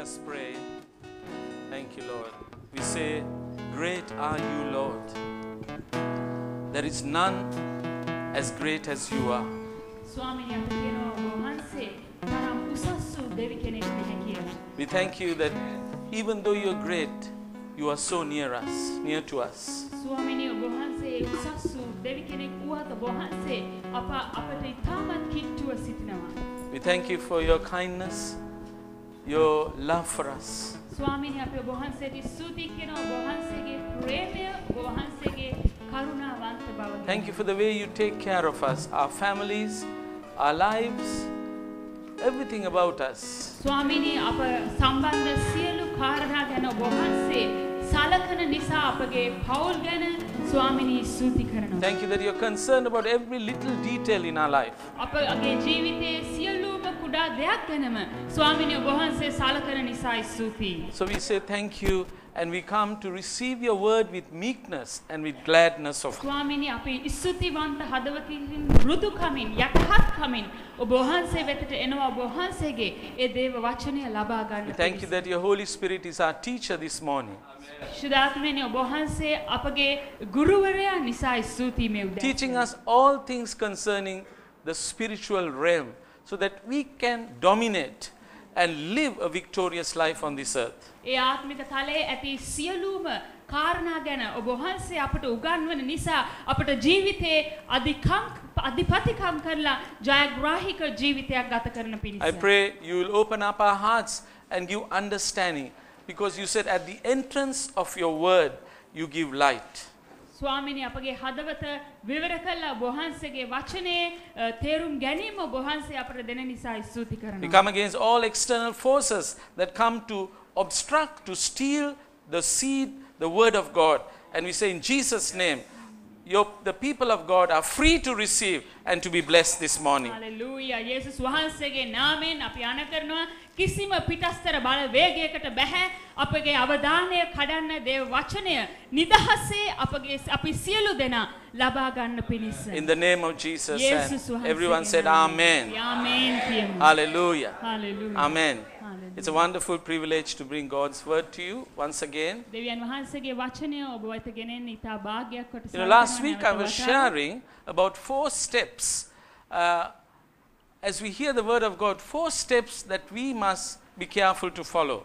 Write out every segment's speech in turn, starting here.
us pray. Thank you, Lord. We say, Great are you, Lord. There is none as great as you are. We thank you that even though you're great, you are so near us, near to us. We thank you for your kindness your love for us. ස්වාමිනී අපි ඔබ වහන්සේට ස්තුති කරනවා ඔබ වහන්සේගේ ප්‍රේමය ඔබ වහන්සේගේ කරුණාවන්ත බව. ගැන. Thank you for the way you take care of us, our families, our lives, everything about us. ස්වාමිනී අප සම්බන්ධ සියලු කාරණා ගැන ඔබ වහන්සේ සලකන නිසා අපගේ පවුල් ගැන ස්වාමිනී ස්තුති කරනවා. Thank you that you're concerned about every little detail in our life. අපගේ ජීවිතයේ සියලුම කුඩා දෙයක් ගැනම ස්වාමිනී ඔබ වහන්සේ සලකන නිසා ස්තුතියි. So we say thank you and we come to receive your word with meekness and with gladness of heart. ස්වාමිනී අපි ස්තුතිවන්ත හදවතින් මෘදුකමින් යටහත්කමින් ඔබ වහන්සේ වෙතට එනවා ඔබ වහන්සේගේ ඒ දේව වචනය ලබා We ගන්න. thank you that your Holy Spirit is our teacher this morning, ශුදාත්මනි ඔබ වහන්සේ අපගේ ගුරුවරයා නිසා ස්තුතියි මේ උදෑසන. teaching us all things concerning the spiritual realm so that we can dominate and live a victorious life on this earth. ඒ ආත්මික තලයේ ඇති සියලුම කාරණා ගැන ඔබ වහන්සේ අපට උගන්වන නිසා අපට ජීවිතයේ අධිකම් අධිපතිකම් කරලා ජයග්‍රාහික ජීවිතයක් ගත කරන I පිණිස. pray you will open up our hearts and give understanding because you said at the entrance of your word you give light. ස්වාමිනි අපගේ හදවත විවර කල්ලා බොහන්සේගේ වචනයේ අ, තේරුම් ගැනීම බොහන්සේ අපට දෙන නිසා ස්තුති We කරනවා. come against all external forces that come to obstruct, to steal the seed, the word of God. And we say in Jesus' name, your, the people of God are free to receive and to be blessed this morning. Hallelujah යේසුස් වහන්සේගේ නාමයෙන් අපි අණ කරනවා කිසිම පිටස්තර බල වේගයකට බැහැ අපගේ අවධානය කඩන්න දේව වචනය නිදහසේ අපගේ අපි සියලු දෙනා ලබා ගන්න පිණිස. In the name of Jesus. යේසුස් And වහන්සේගේ everyone said, නාමයෙන්. Amen. ආමේන් කියමු. Hallelujah. Hallelujah. Amen. Hallelujah. It's a wonderful privilege to bring God's word to you once again. දෙවියන් වහන්සේගේ වචනය ඔබ වෙත ගෙනෙන්න ඉතා භාග්‍යයක් කොට You know, last සලකනවා week I නැවත was වතාවක්. sharing about four steps. Uh, as we hear the word of God, four steps that we must be careful to follow.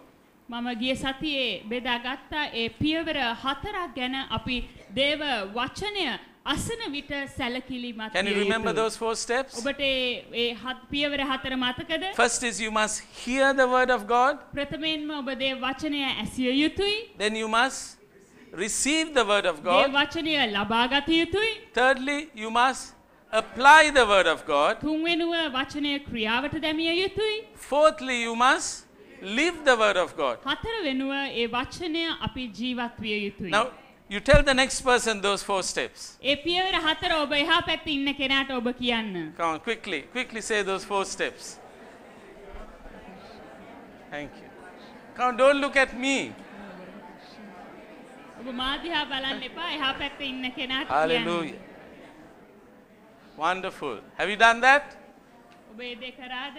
මම ගිය සතියේ බෙදාගත්තා ඒ පියවර හතරක් ගැන අපි දේව වචනය අසන විට සැලකිලිමත් Can you විය remember යුතුයි. those four steps? ඔබට ඒ- ඒ හත්- පියවර හතර මතකද First is you must hear the word of God, ප්‍රථමයෙන්ම ඔබ දේව වචනය ඇසිය යුතුයි then you must receive the word of දේව God. වචනය ලබාගත යුතුයි Thirdly, you must apply the word of God. තුන්වෙනුව වචනය ක්‍රියාවට දැමිය යුතුයි Fourthly, you must live the word of God. හතර වෙනුව ඒ වචනය අපි ජීවත් විය යුතුයි Now, you tell the next person those four steps. ඒ පියවර හතර ඔබ එහා පැත්ත ඉන්න කෙනාට ඔබ කියන්න Come on, quickly, quickly say those four steps. Thank you. Come on, don't look at me. ඔබ මාදිහා බලන්න එපා එහා පැත්ත ඉන්න කෙනාට කියන්න. Hallelujah. Wonderful. Have you done that? ඔබ ඒ දේ කරාද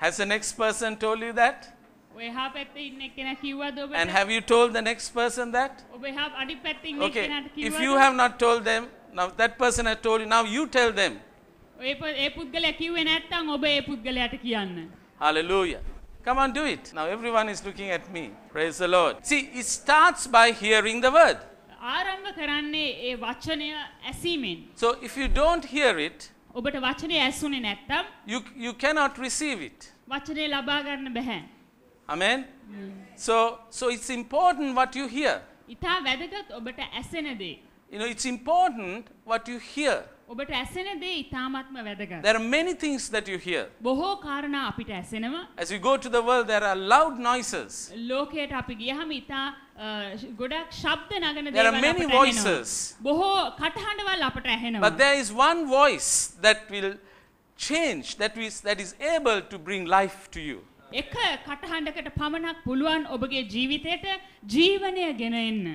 Has the next person told you that? ඔය එහා පැත්ත ඉන්න කෙනා කිව්වද ඔබට And have you told the next person that? ඔබ එහා අඩි පැත්ත ඉන්න Okay. කෙනාට If කිව්වද you have not told them, now that person has told you, now you tell them. ඔය ප- ඒ පුද්ගලයා කිව්වේ නැත්තම් ඔබ ඒ පුද්ගලයාට කියන්න Hallelujah. Come on, do it. Now everyone is looking at me. Praise the Lord. See, it starts by hearing the word. ආරම්භ කරන්නේ ඒ වචනය ඇසීමෙන් So if you don't hear it, ඔබට වචනය ඇසුනේ නැත්තම් you, you cannot receive it. වචනය ලබා ගන්න බැහැ Amen? So, so it's important what you hear. ඉතා වැදගත් ඔබට ඇසෙන දේ You know, it's important what you hear. ඔබට ඇසෙන දේ ඉතාමත්ම වැදගත් There are many things that you hear. බොහෝ කාරණා අපිට ඇසෙනවා As we go to the world, there are loud noises. ලෝකයට අපි ගියහම ඉතා අ, ගොඩක් ශබ්ද නගන There are දේවල් many අපට ඇහෙනවා. voices. බොහෝ කටහඬවල් අපට ඇහෙනවා. But there is one voice that will change, that is, that is able to bring life to you. එක කටහඬකට පමණක් පුළුවන් ඔබගේ ජීවිතයට ජීවනය ගෙන එන්න.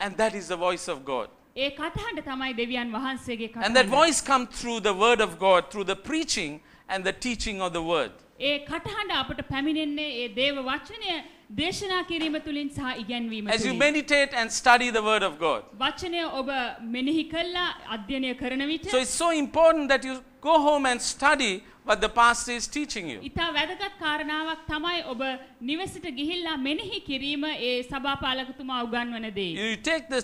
And that is the voice of God. ඒ කටහඬ තමයි දෙවියන් වහන්සේගේ And that voice comes through the word of God, through the preaching and the teaching of the word. ඒ කටහඬ අපට පැමිණෙන්නේ ඒ දේව වචනය දේශනා කිරීම තුළින් සහ ඉගැන්වීම As you meditate and study the Word of God. වචනය ඔබ මෙනෙහි කල්ලා අධ්‍යනය කරන විට So it's so important that you go home and study what the pastor is teaching you. ඉතා වැදගත් කාරණාවක් තමයි ඔබ නිවසට ගිහිල්ලා මෙනෙහි කිරීම ඒ සභාපාලකතුමා උගන්වන දේ. You take the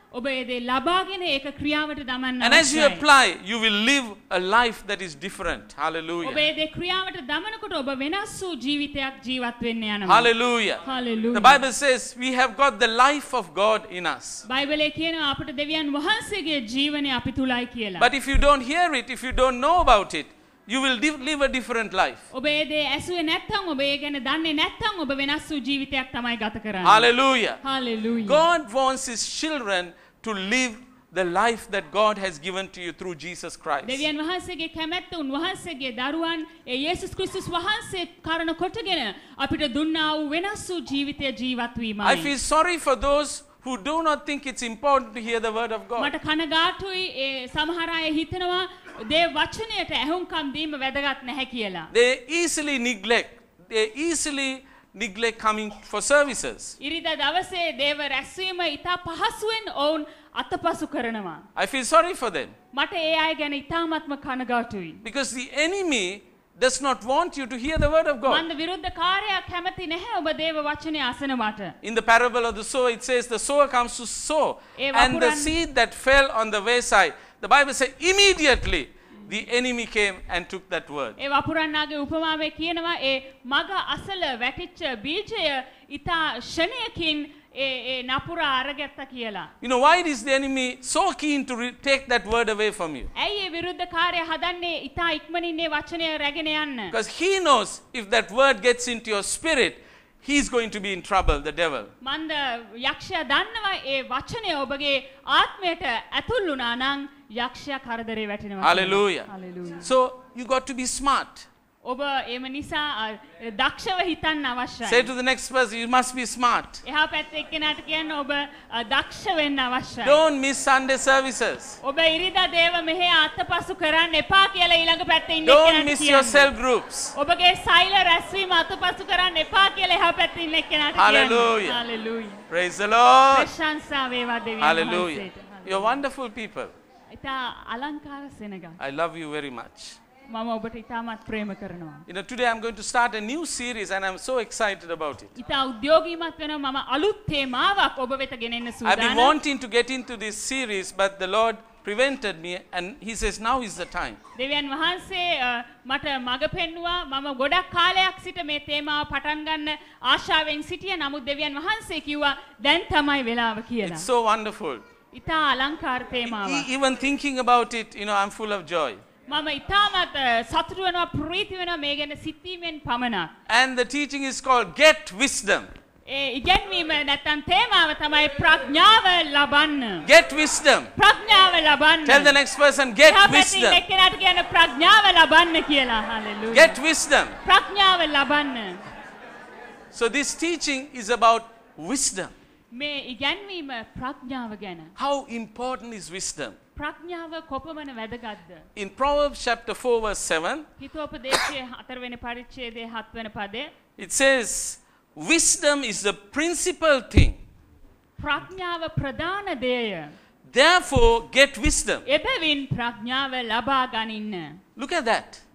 මන්ද ඔබ ඒදේ අසල ඔබ ඒදේ ලබාගෙන ඒක ක්‍රියාවට දමන්න And as you අවශ්‍යයි. apply, you will live a life that is different. ඔබ Hallelujah. ඒදේ ක්‍රියාවට දමනකොට ඔබ වෙනස් වූ ජීවිතයක් ජීවත් වෙන්න යනවා. Hallelujah. Hallelujah. The Bible says we have got the life of God in us. බයිබලේ කියනවා අපට දෙවියන් වහන්සේගේ ජීවනය අපි තුලයි කියලා. But if you don't hear it, if you don't know about it, you will div- live a different life. ඔබ ඒ දේ ඇසුවේ නැත්නම් ඔබ ඒ ගැන දන්නේ නැත්නම් ඔබ වෙනස් වූ ජීවිතයක් තමයි ගත කරන්නේ. Hallelujah. Hallelujah. God wants His children to live the life that God has given to you through Jesus Christ. දෙවියන් වහන්සේගේ කැමැත්ත උන්වහන්සේගේ දරුවන් ඒ යේසුස් ක්‍රිස්තුස් වහන්සේ කරන කොටගෙන අපිට දුන්නා වූ වෙනස් වූ ජීවිතය ජීවත් I වීමයි. feel sorry for those who do not think it's important to hear the word of God. මට කනගාටුයි ඒ සමහර අය හිතනවා දේ වචනයට ඇහුම්කම් දීම වැදගත් නැහැ කියලා. They easily neglect, they easily neglect coming for services. ඉරිදා දවසේ දේව රැස්වීම ඉතා පහසුවෙන් ඔවුන් අතපසු කරනවා. I feel sorry for them මට ඒ අය ගැන ඉතාමත්ම කනගාටුයි. because the enemy does not want you to hear the word of God. මන්ද විරුද්ධ කාරයක් කැමති නැහැ ඔබ දේව වචනය අසනවට. In the parable of the sower, it says the sower comes to sow, Eh, and the vapuran- seed that fell on the wayside, the Bible says immediately the enemy came and took that word. ඒ වපුරන්නාගේ උපමාවේ කියනවා ඒ මග අසල වැටිච්ච බීජය ඉතා ෂණයකින් ඒ ඒ නපුර අරගත්ත කියලා. You know, why is the enemy so keen to re- take that word away from you? ඇයි ඒ විරුද්ධ කාර්ය හදන්නේ ඉතා ඉක්මනින් ඒ වචනය රැගෙන යන්න. Because he knows if that word gets into your spirit, he's going to be in trouble, the devil. මන්ද යක්ෂයා දන්නවා ඒ වචනය ඔබගේ ආත්මයට ඇතුල් වුණා නම් යක්ෂයා කරදරේ වැටෙනවා. Hallelujah. Hallelujah. So you got to be smart. ඔබ එම නිසා අ, දක්ෂව හිතන්න Say අවශ්‍යයි. to the next person, you must be smart. එහා පැත්ත එක්කෙනාට කියන්න ඔබ අ, දක්ෂ වෙන්න අවශ්‍යයි. Don't miss Sunday services. ඔබ ඉරිදා දේව මෙහෙ අත්පසු කරන්න එපා කියලා ඊළඟ පැත්තේ ඉන්න Don't එක්කෙනාට miss your කියන්න. cell groups. ඔබගේ සෛල රැස්වීම අතපසු කරන්න එපා කියලා එහා පැත්තේ ඉන්න එක්කෙනාට කියන්න. Hallelujah. Hallelujah. Praise the Lord. ප්‍රශංසා වේවා දෙවියන් Hallelujah. වහන්සේට. You're wonderful people. ඉතා අලංකාර සෙනග. I love you very much. මම ඔබට ඉතාමත් ප්‍රේම කරනවා. You know, today I'm going to start a new series and I'm so excited about it. ඉතා උද්‍යෝගීමත් වෙන මම අලුත් තේමාවක් ඔබ වෙත ගෙනෙන්න I've been සූදානම්. wanting to get into this series, but the Lord prevented me and He says, now is the time. දෙවියන් වහන්සේ අ, මට මඟ පෙන්නවා මම ගොඩක් කාලයක් සිට මේ තේමාව පටන් ගන්න ආශාවෙන් සිටිය නමුත් දෙවියන් වහන්සේ කිව්වා දැන් තමයි වෙලාව කියලා. It's so wonderful. ඉතා අලංකාර තේමාව. E- even thinking about it, you know, I'm full of joy. මම ඉතාමත් අ, සතුටු වෙනවා ප්‍රීති වෙනවා මේ ගැන සිතීමෙන් පමණක්. And the teaching is called Get Wisdom. ඒ ඉගැන්වීම නැත්තම් තේමාව තමයි ප්‍රඥාව ලබන්න. Get wisdom. ප්‍රඥාව ලබන්න. Tell the next person, get එහා පැත්තේ wisdom. එක්කෙනාට කියන්න ප්‍රඥාව ලබන්න කියලා. හලෙලූයා. Get wisdom. ප්‍රඥාව ලබන්න. So this teaching is about wisdom. මේ ඉගැන්වීම ප්‍රඥාව ගැන. How important is wisdom? ප්‍රඥාව කොපමණ වැදගත්ද. In Proverbs chapter 4, verse 7, හිතෝපදේශයේ හතරවෙනි පරිච්ඡේදයේ හත්වන පදය it says, Wisdom is the principal thing. ප්‍රඥාව ප්‍රධාන දේය. Therefore, get wisdom. එබැවින් ප්‍රඥාව ලබා ගනින්න. Look at that.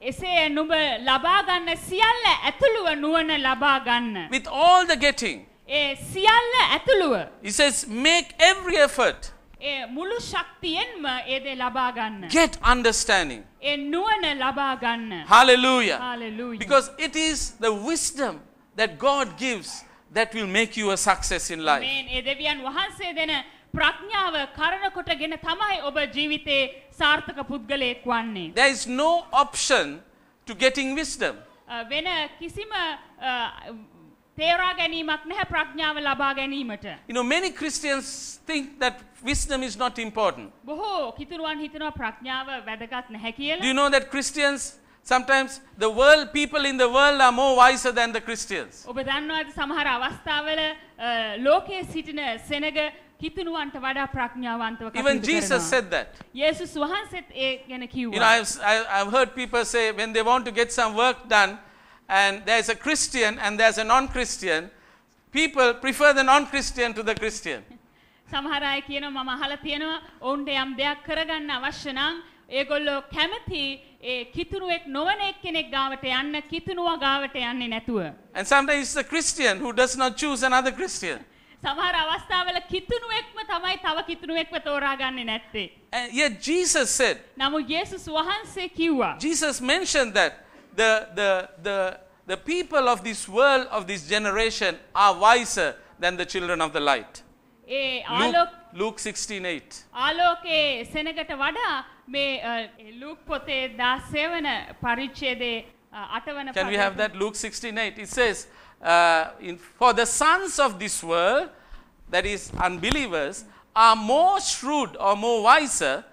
එ- එසේ නුඹ ලබා ගන්න සියල්ල ඇතුළුව නුවණ ලබා ගන්න. With all the getting. ඒ සියල්ල ඇතුළුව He says, make every effort. ඒ මුළු ශක්තියෙන්ම ඒ දේ ලබා ගන්න. Get understanding. ඒ නුවණ ලබා ගන්න. Hallelujah. Hallelujah. Because it is the wisdom that God gives that will make you a success in life. මේ ඒ දෙවියන් වහන්සේ දෙන ප්‍රඥාව කරන කොටගෙන තමයි ඔබ ජීවිතේ සාර්ථක පුද්ගලයෙක් වන්නේ. There is no option to getting wisdom. වෙන කිසිම තේරා ගැනීමක් නැහැ ප්‍රඥාව ලබා ගැනීමට. You know, many Christians think that wisdom is not important. බොහෝ කිතුරුවන් හිතනවා ප්‍රඥාව වැදගත් නැහැ Do you කියලා. know that Christians, sometimes the world, people in the world are more wiser than the Christians? ඔබ දන්නවාද සමහර අවස්ථාවල ලෝකයේ සිටින සෙනග කිතුනුවන්ට වඩා ප්‍රඥාවන්තව Even කටයුතු Jesus කරනවා. said that. යේසුස් වහන්සේත් ඒ ගැන You know, කිව්වා. I've, I- I've heard people say when they want to get some work done, and there's a Christian and there's a non Christian, people prefer the non Christian to the Christian. සමහර අය කියනවා මම අහලා තියෙනවා ඔවුන්ට යම් දෙයක් කරගන්න අවශ්‍ය නම් ඒගොල්ලෝ කැමති ඒ කිතුනුවෙක් නොවන එක්කෙනෙක් ගාවට යන්න කිතුනුවා ගාවට යන්නේ නැතුව. And sometimes it's the Christian who does not choose another Christian. සමහර අවස්ථාවල කිතුනුවෙක්ම තමයි තව කිතුනුවෙක්ව තෝරාගන්නේ නැත්තේ. And yet Jesus said, නමුත් යේසුස් වහන්සේ කිව්වා. Jesus mentioned that the, the, the, the people of this world, of this generation, are wiser than the children of the light. A Luke, ආලෝක Luke 16 8. ආලෝකයේ සෙනගට වඩා මේ ලූක් පොතේ දාසය වන පරිච්චේදේ අටවන Can we have that? Luke 16 8. It says, uh, in, For the sons of this world, that is, unbelievers, are more shrewd or more wiser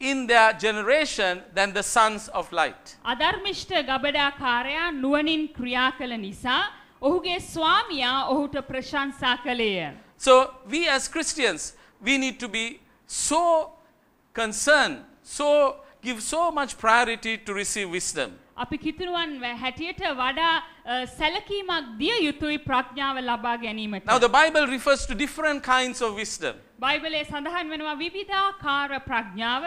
in their generation than the sons of light. අධර්මිෂ්ට ගබඩාකාරයා නුවනින් ක්‍රියා කළ නිසා ඔහුගේ ස්වාමියා ඔහුට ප්‍රශංසා කළේය. So, we as Christians, we need to be so concerned, so give so much priority to receive wisdom. අපි කිතුරුවන් වැ- හැටියට වඩා අ, සැලකීමක් දිය යුතුයි ප්‍රඥාව ලබා ගැනීමට. Now, the Bible refers to different kinds of wisdom. බයිබලේ සඳහන් වෙනවා විවිධාකාර ප්‍රඥාව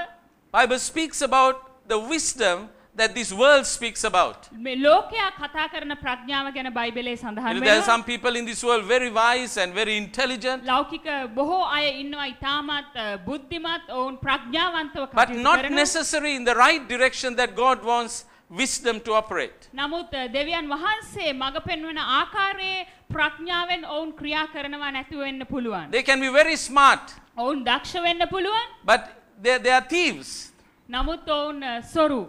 Bible speaks about the wisdom that this world speaks about. මේ ලෝකයා කතා කරන ප්‍රඥාව ගැන බයිබලේ You සඳහන් know, there are වෙනවා. some people in this world very wise and very intelligent, ලෞකික බොහෝ අය ඉන්නවා ඉතාමත් අ, බුද්ධිමත් ඔවුන් ප්‍රඥාවන්තව but කටයුතු not කරනවා. necessarily in the right direction that God wants wisdom to operate. නමුත් දෙවියන් වහන්සේ මඟ පෙන්වන ආකාරයේ ප්‍රඥාවෙන් ඔවුන් ක්‍රියා කරනවා නැතුව වෙන්න පුළුවන්. They can be very smart, ඔවුන් දක්ෂ වෙන්න පුළුවන්. but they, they are thieves. නමුත් ඔවුන් සොරු.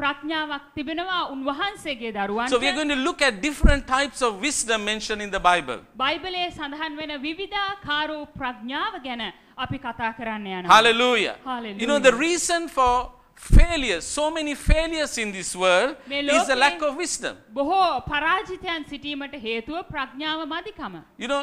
ප්‍රඥාවක් තිබෙනවා උන්වහන්සේගේ දරුවන්ට. So we are going to look at different types of wisdom mentioned in the Bible. බයිබලයේ සඳහන් වෙන විවිධාකාරූ ප්‍රඥාව ගැන අපි කතා කරන්න යනවා. Hallelujah. Hallelujah. You know, the reason for failures, so many failures in this world, is the lack of wisdom. බොහෝ පරාජිතයන් සිටීමට හේතුව ප්‍රඥාව මදිකම. You know,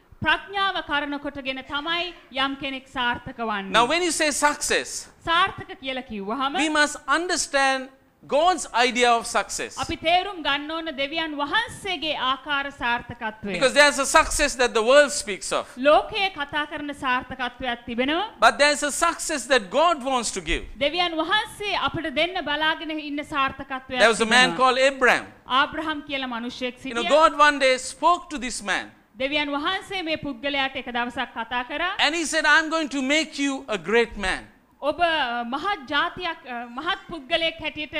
ප්‍රඥාව කරන කොටගෙන තමයි යම් කෙනෙක් සාර්ථක වන්නේ. Now, when you say success, සාර්ථක කියලා කිව්වහම we must understand God's idea of success. අපි තේරුම් ගන්න ඕන දෙවියන් වහන්සේගේ ආකාර සාර්ථකත්වය. Because there's a success that the world speaks of. ලෝකයේ කතා කරන සාර්ථකත්වයක් තිබෙනවා. But there's a success that God wants to give. දෙවියන් වහන්සේ අපට දෙන්න බලාගෙන ඉන්න සාර්ථකත්වයක් There was a man called Abraham. ආබ්‍රහම් කියලා මිනිහෙක් You know, සිටියා. God one day spoke to this man දෙවියන් වහන්සේ මේ පුද්ගලයාට එක දවසක් කතා කරා. and he said, I'm going to make you a great man. ඔබ මහත් ජාතියක් මහත් පුද්ගලයෙක් හැටියට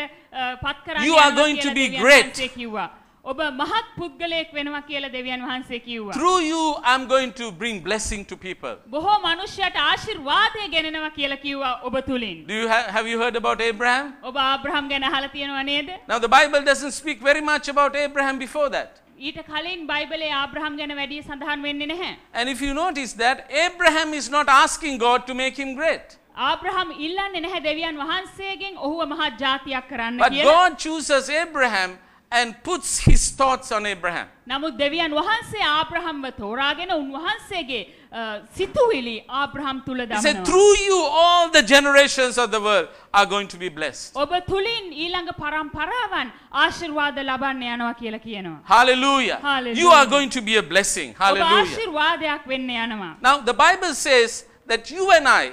පත් කරන්න You are going to be great. කිව්වා. ඔබ මහත් පුද්ගලයෙක් වෙනවා කියලා දෙවියන් වහන්සේ කිව්වා. Through you, I'm going to bring blessing to people. බොහෝ මනුෂ්‍යයට ආශිර්වාදය ගෙනෙනවා කියලා කිව්වා ඔබ තුලින්. Do you ha- have you heard about Abraham? ඔබ ආබ්‍රහම් ගැන අහලා තියෙනව නේද? Now, the Bible doesn't speak very much about Abraham before that. ඊට කලින් බයිබලයේ ආබ්‍රහම් ගැන වැඩි සඳහන් වෙන්නේ නැහැ. And if you notice that, Abraham is not asking God to make him great. ආබ්‍රහම් ඉල්ලන්නේ නැහැ දෙවියන් වහන්සේගෙන් ඔහුව මහත් ජාතියක් කරන්න But කියලා. God chooses Abraham and puts his thoughts on Abraham. නමුත් දෙවියන් වහන්සේ ආබ්‍රහම්ව තෝරාගෙන උන්වහන්සේගේ සිතුවිලි ආබ්‍රහම් තුළ He said, දමනවා. Through you, all the generations of the world are going to be blessed. ඔබ තුළින් ඊළඟ පරම්පරාවන් ආශිර්වාද ලබන්න යනවා කියලා කියනවා. Hallelujah. Hallelujah. You are going to be a blessing. ඔබ Hallelujah. ආශිර්වාදයක් වෙන්න යනවා. Now, the Bible says that you and I,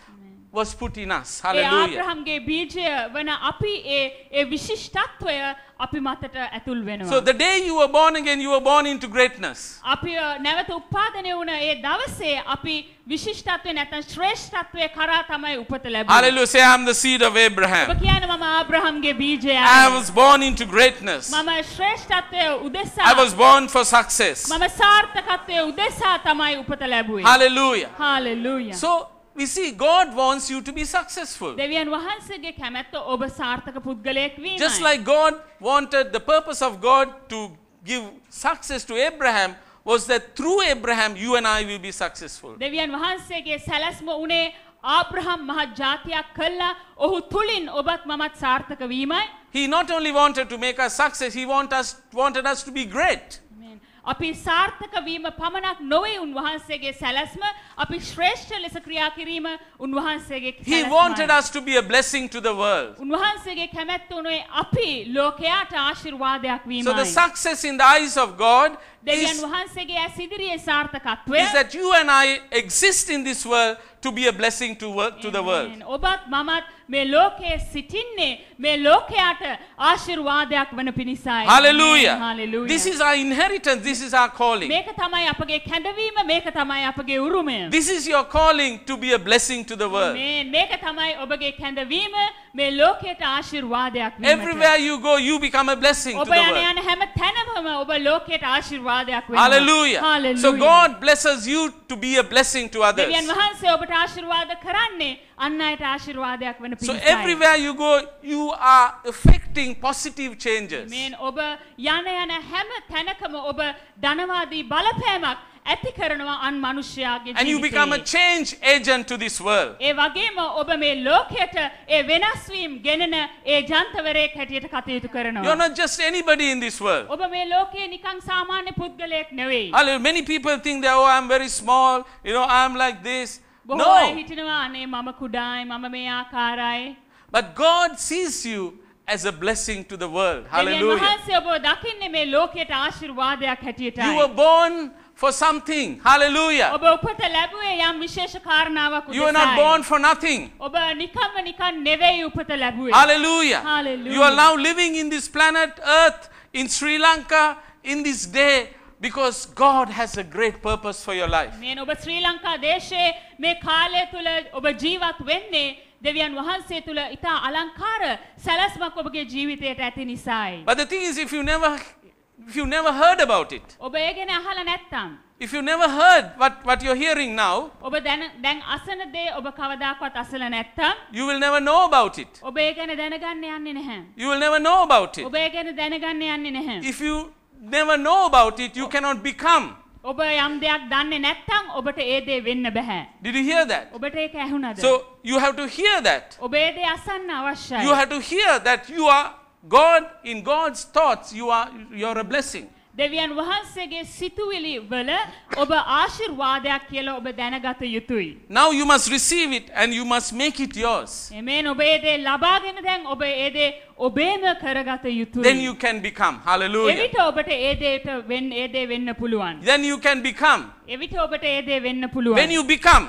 was put in us. A Hallelujah. ආබ්‍රහම්ගේ බීජය වන අපි ඒ ඒ විශිෂ්ටත්වය අපි මතට ඇතුල් වෙනවා. So the day you were born again, you were born into greatness. අපි අ, නැවත උපාදනය වුණ ඒ දවසේ අපි විශිෂ්ටත්වය නැත්නම් ශ්‍රේෂ්ඨත්වය කරා තමයි උපත ලැබුණේ. Hallelujah. Say, I'm the seed of ඔබ Abraham. කියන මම ආබ්‍රහම්ගේ බීජය. I was born into greatness. මම ශ්‍රේෂ්ඨත්වය උදෙසා I was born for success. මම සාර්ථකත්වය උදෙසා තමයි උපත ලැබුවේ. Hallelujah. Hallelujah. So we see God wants you to be successful. දෙවියන් වහන්සේගේ කැමැත්ත ඔබ සාර්ථක පුද්ගලයෙක් වීමයි. Just like God wanted the purpose of God to give success to Abraham was that through Abraham you and I will be successful. දෙවියන් වහන්සේගේ සැලැස්ම උනේ ආබ්‍රහම් මහත් ජාතියක් කළා ඔහු තුලින් ඔබත් මමත් සාර්ථක වීමයි. He not only wanted to make us success, he want us, wanted us to be great. අපි සාර්ථක වීම පමණක් නොවේ උන්වහන්සේගේ සැලැස්ම අපි ශ්‍රේෂ්ඨ ලෙස ක්‍රියා කිරීම උන්වහන්සේගේ He wanted us to be a blessing to the world. උන්වහන්සේගේ කැමැත්ත උනේ අපි ලෝකයාට ආශිර්වාදයක් So the වීමයි. success in the eyes of God is, is that you and I exist in this world to be a blessing to, work, to the world. Amen. ඔබත් මමත් මේ ලෝකයේ සිටින්නේ මේ ලෝකයාට ආශිර්වාදයක් වන පිණිසයි. Hallelujah. Amen. Hallelujah. This is our inheritance. This is our calling. මේක තමයි අපගේ කැඳවීම මේක තමයි අපගේ උරුමය. This is your calling to be a blessing to the world. මේ මේක තමයි ඔබගේ කැඳවීම මේ ලෝකයට ආශිර්වාදයක් වීමට. Everywhere you go, you become a blessing to ඔබ the යන world. යන හැම තැනම ඔබ ලෝකයට ආශිර්වාදයක් වෙනවා. Hallelujah. Hallelujah. So God blesses you to be a blessing to others. දෙවියන් වහන්සේ ඔබට ආශිර්වාද කරන්නේ අන් අයට ආශිර්වාදයක් වන So පිණිසයි. everywhere you go, you are affecting positive changes. මේන් ඔබ යන යන හැම තැනකම ඔබ ධනවාදී බලපෑමක් ඇති කරනවා අන් මනුෂ්‍යයාගේ And you become a ජීවිතයේ. change agent to this world. ඒ වගේම ඔබ මේ ලෝකයට ඒ වෙනස්වීම් ගෙනන ඒ ජන්තවරයෙක් හැටියට කටයුතු You're කරනවා. not just anybody in this world. ඔබ මේ ලෝකයේ නිකං සාමාන්‍ය පුද්ගලයෙක් නෙවෙයි. Hallelujah. Many people think that, oh, I'm very small, you know, I'm like this. බොහෝ අය No. හිතනවා අනේ මම කුඩායි මම මේ ආකාරයි. But God sees you as a blessing to the world. දෙවියන් Hallelujah. වහන්සේ ඔබ දකින්නේ මේ ලෝකයට ආශිර්වාදයක් හැටියටයි. You were born for something. Hallelujah. ඔබ උපත ලැබුවේ යම් විශේෂ කාරණාවක් You were not උදෙසායි. born for nothing. ඔබ නිකම්ම නිකන් නෙවෙයි උපත ලැබුවේ. Hallelujah. Hallelujah. You are now living in this planet Earth, in Sri Lanka, in this day, because God has a great purpose for your life. මේ ඔබ ශ්‍රී ලංකා දේශයේ මේ කාලය තුළ ඔබ ජීවත් වෙන්නේ දෙවියන් වහන්සේ තුළ ඉතා අලංකාර සැලැස්මක් ඔබගේ ජීවිතයට ඇති නිසායි. But the thing is, if you never, if you never heard about it, ඔබ ඒ ගැන අහලා නැත්තම්. if you never heard what, what you're hearing now, ඔබ දැන දැන් අසන දේ ඔබ කවදාකවත් අසල නැත්තම්. you will never know about it. ඔබ ඒ ගැන දැනගන්න යන්නේ නැහැ. You will never know about it. ඔබ ඒ ගැන දැනගන්න යන්නේ නැහැ. If you never know about it, you cannot become. ඔබ යම් දෙයක් දන්නේ නැත්තම් ඔබට ඒ දේ වෙන්න බැහැ. Did you hear that? ඔබට ඒක ඇහුණද? So you have to hear that. ඔබ ඒ දේ අසන්න අවශ්‍යයි. You have to hear that you are God in God's thoughts. You are you're a blessing. දෙවියන් වහන්සේගේ සිතුවිලි වල ඔබ ආශිර්වාදයක් කියලා ඔබ දැනගත යුතුයි. Now you must receive it and you must make it yours. එමෙන් ඔබ ඒ දේ ලබාගෙන දැන් ඔබ ඒ දේ ඔබේම කරගත Then යුතුයි. you can become. Hallelujah. එවිට ඔබට ඒ දේට වෙන්න ඒ දේ වෙන්න පුළුවන්. Then you can become. එවිට ඔබට ඒ දේ වෙන්න When පුළුවන්. you become,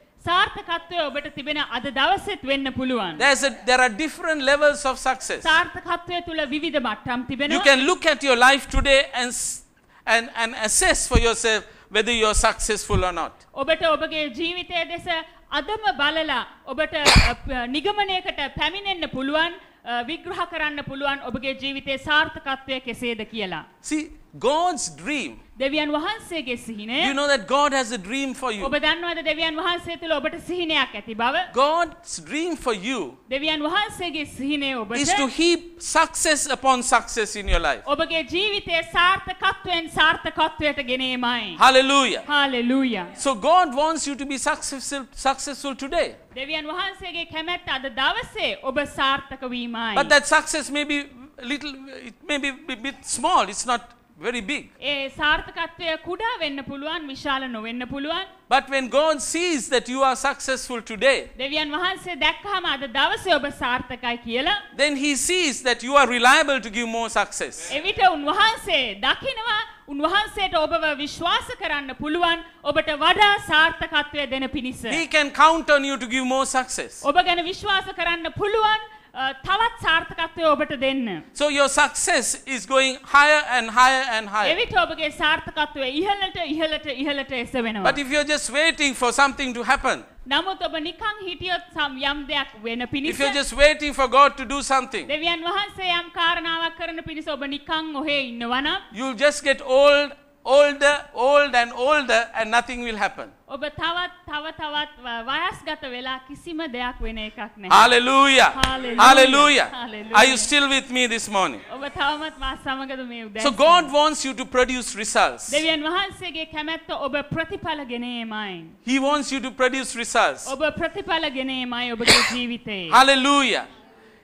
සාර්ථකත්වය ඔබට තිබෙන අද දවසෙත් වෙන්න පුළුවන්. There's a, there are different levels of success. සාර්ථකත්වය තුළ විවිධ මට්ටම් You තිබෙනවා. can look at your life today and, and, and assess for yourself whether you're successful or not. ඔබට ඔබගේ ජීවිතය දෙස අදම බලලා ඔබට නිගමනයකට පැමිණෙන්න පුළුවන් විග්‍රහ කරන්න පුළුවන් ඔබගේ ජීවිතයේ සාර්ථකත්වය කෙසේද කියලා. See, God's dream, දෙවියන් වහන්සේගේ සිහිනය you know that God has a dream for you. ඔබ දන්නවද දෙවියන් වහන්සේ තුළ ඔබට සිහිනයක් ඇති බව. God's dream for you දෙවියන් වහන්සේගේ සිහිනය is to ඔබට heap success upon success in your life. ඔබගේ ජීවිතය සාර්ථකත්වයෙන් සාර්ථකත්වයට ගෙනීමයි. Hallelujah. හාලෙලූය. So God wants you to be successful, successful today. දෙවියන් වහන්සේගේ කැමැත්ත අද දවසේ ඔබ සාර්ථක වීමයි. But that success may be little, it may be a bit small. It's not very big. ඒ සාර්ථකත්වය කුඩා වෙන්න පුළුවන් විශාල නොවෙන්න පුළුවන්. But when God sees that you are successful today, දෙවියන් වහන්සේ දැක්කහම අද දවසේ ඔබ සාර්ථකයි කියලා. then He sees that you are reliable to give more success. එවිට උන්වහන්සේ දකිනවා උන්වහන්සේට ඔබව විශ්වාස කරන්න පුළුවන් ඔබට වඩා සාර්ථකත්වය දෙන පිණිස. He can count on you to give more success. ඔබ ගැන විශ්වාස කරන්න පුළුවන් තවත් සාර්ථකත්වය ඔබට දෙන්න. So your success is going higher and higher and higher. එවිට ඔබගේ සාර්ථකත්වය ඉහළට ඉහළට ඉහළට එස වෙනවා. But if you're just waiting for something to happen, නමුත් ඔබ නිකං හිටියොත් සම් යම් දෙයක් වෙන if පිණිස you're just waiting for God to do something, දෙවියන් වහන්සේ යම් කාරණාවක් කරන පිණිස ඔබ නිකං ඔහේ ඉන්නවනම් you'll just get old, older, old and older, and nothing will happen. ඔබ තවත් තව තවත් ව- වයස්ගත වෙලා කිසිම දෙයක් වෙන එකක් නැහැ. Hallelujah. Hallelujah. Hallelujah. Hallelujah. Are you still with me this morning? ඔබ තවමත් මා සමගද මේ උදෑසන? So God wants you to produce results. දෙවියන් වහන්සේගේ කැමැත්ත ඔබ ප්‍රතිඵල ගෙනීමයි. He wants you to produce results. ඔබ ප්‍රතිඵල ගෙනීමයි ඔබගේ ජීවිතේ. Hallelujah.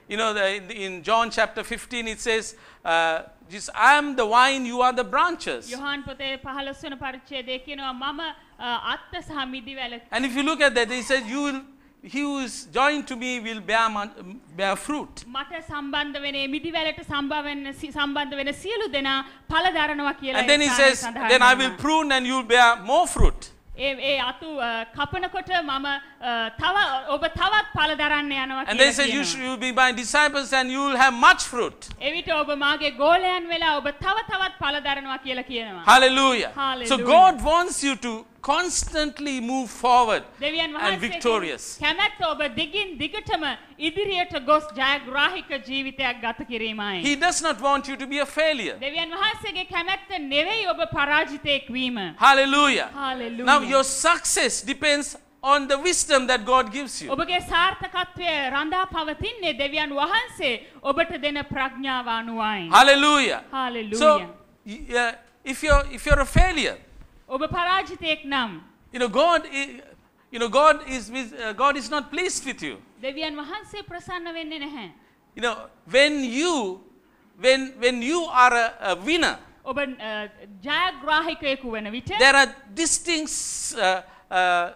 you know, the, in, in, John chapter 15, it says, uh, Jesus, I am the vine, you are the branches. And if you look at that, he says, you will, he who is joined to me will bear, bear fruit. And then he says, then I will prune and you will bear more fruit. And they said, you will be my disciples and you will have much fruit. Hallelujah. Hallelujah. So God wants you to constantly move forward දෙවියන් and වහන්සේගේ victorious. කැමැත්ත ඔබ දිගින් දිගටම ඉදිරියට ගොස් ජයග්‍රාහික ජීවිතයක් ගත කිරීමයි. He does not want you to be a failure. දෙවියන් වහන්සේගේ කැමැත්ත නෙවෙයි ඔබ පරාජිතයෙක් වීම. Hallelujah. Hallelujah. Now your success depends on the wisdom that God gives you. ඔබගේ සාර්ථකත්වය රඳා පවතින්නේ දෙවියන් වහන්සේ ඔබට දෙන ප්‍රඥාව අනුවයි. Hallelujah. Hallelujah. So y- uh, if you're if you're a failure, ඔබ පරාජිතයෙක් නම් you know God i- you know God is with, uh, God is not pleased with you. දෙවියන් වහන්සේ ප්‍රසන්න වෙන්නේ නැහැ. You know when you when when you are a, a winner, ඔබ අ, ජයග්‍රාහිකයෙකු වන විට there are distinct uh, uh,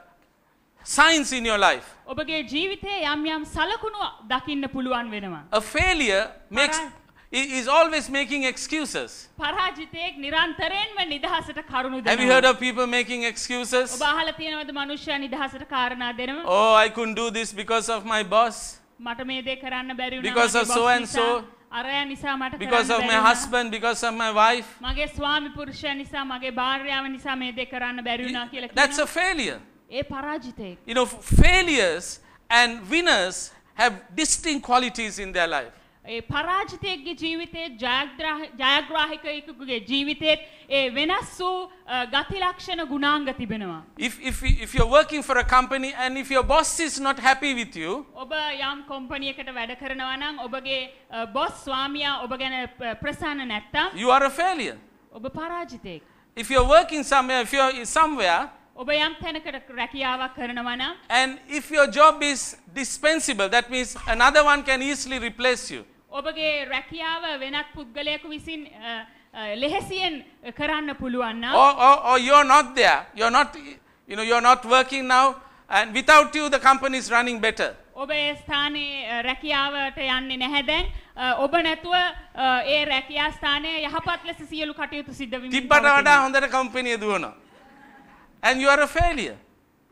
signs in your life. ඔබගේ ජීවිතයේ යම් යම් සලකුණු දකින්න පුළුවන් වෙනවා. A failure makes Alright. i- is always making excuses. පරාජිතයෙක් නිරන්තරයෙන්ම නිදහසට කරුණු Have you heard දෙනවා. of people making excuses? ඔබ අහලා තියෙනවද මනුෂ්‍යයා නිදහසට කාරණා දෙනවා? Oh, I couldn't do this because of my boss, මට මේ දේ කරන්න බැරි වුණා. Because මගේ of so boss and නිසා, so. අරයා නිසා මට because කරන්න of බැරි my වුණා. husband, because of my wife. මගේ ස්වාමි පුරුෂයා නිසා මගේ භාර්යාව නිසා මේ දේ කරන්න බැරි වුණා කියලා That's a කියනවා. failure. A පරාජිතයෙක්. You know, failures and winners have distinct qualities in their life. ඒ පරාජිතයෙක්ගේ ජීවිතයේ ජයග්‍රාහ- ජයග්‍රාහිකයෙකුගේ ජීවිතයේත් ඒ වෙනස් වූ අ, ගති ලක්ෂණ ගුණාංග තිබෙනවා. If, if, if you're working for a company and if your boss is not happy with you, ඔබ යම් කොම්පනියකට වැඩ කරනවා නම් ඔබගේ අ, බොස් ස්වාමියා ඔබ ගැන ප- ප්‍රසන්න නැත්තම් you are a failure. ඔබ පරාජිතයෙක්. If you're working somewhere, if you're somewhere, ඔබ යම් තැනකට රැකියාවක් කරනවා නම් and if your job is dispensable, that means another one can easily replace you. ඔබගේ රැකියාව වෙනත් පුද්ගලයෙකු විසින් ලෙහෙසියෙන් කරන්න පුළුවන් නම් Or, or, or you're not there, you're not, you know, you're not working now, and without you, the company is running better. ඔබ ඒ ස්ථානයේ රැකියාවට යන්නේ නැහැ දැන් ඔබ නැතුව ඒ රැකියා ස්ථානය යහපත් ලෙස සියලු කටයුතු සිද්ධ වෙමින් තිබ්බට වඩා. හොඳට කම්පැනිය දුවනවා. And you are a failure.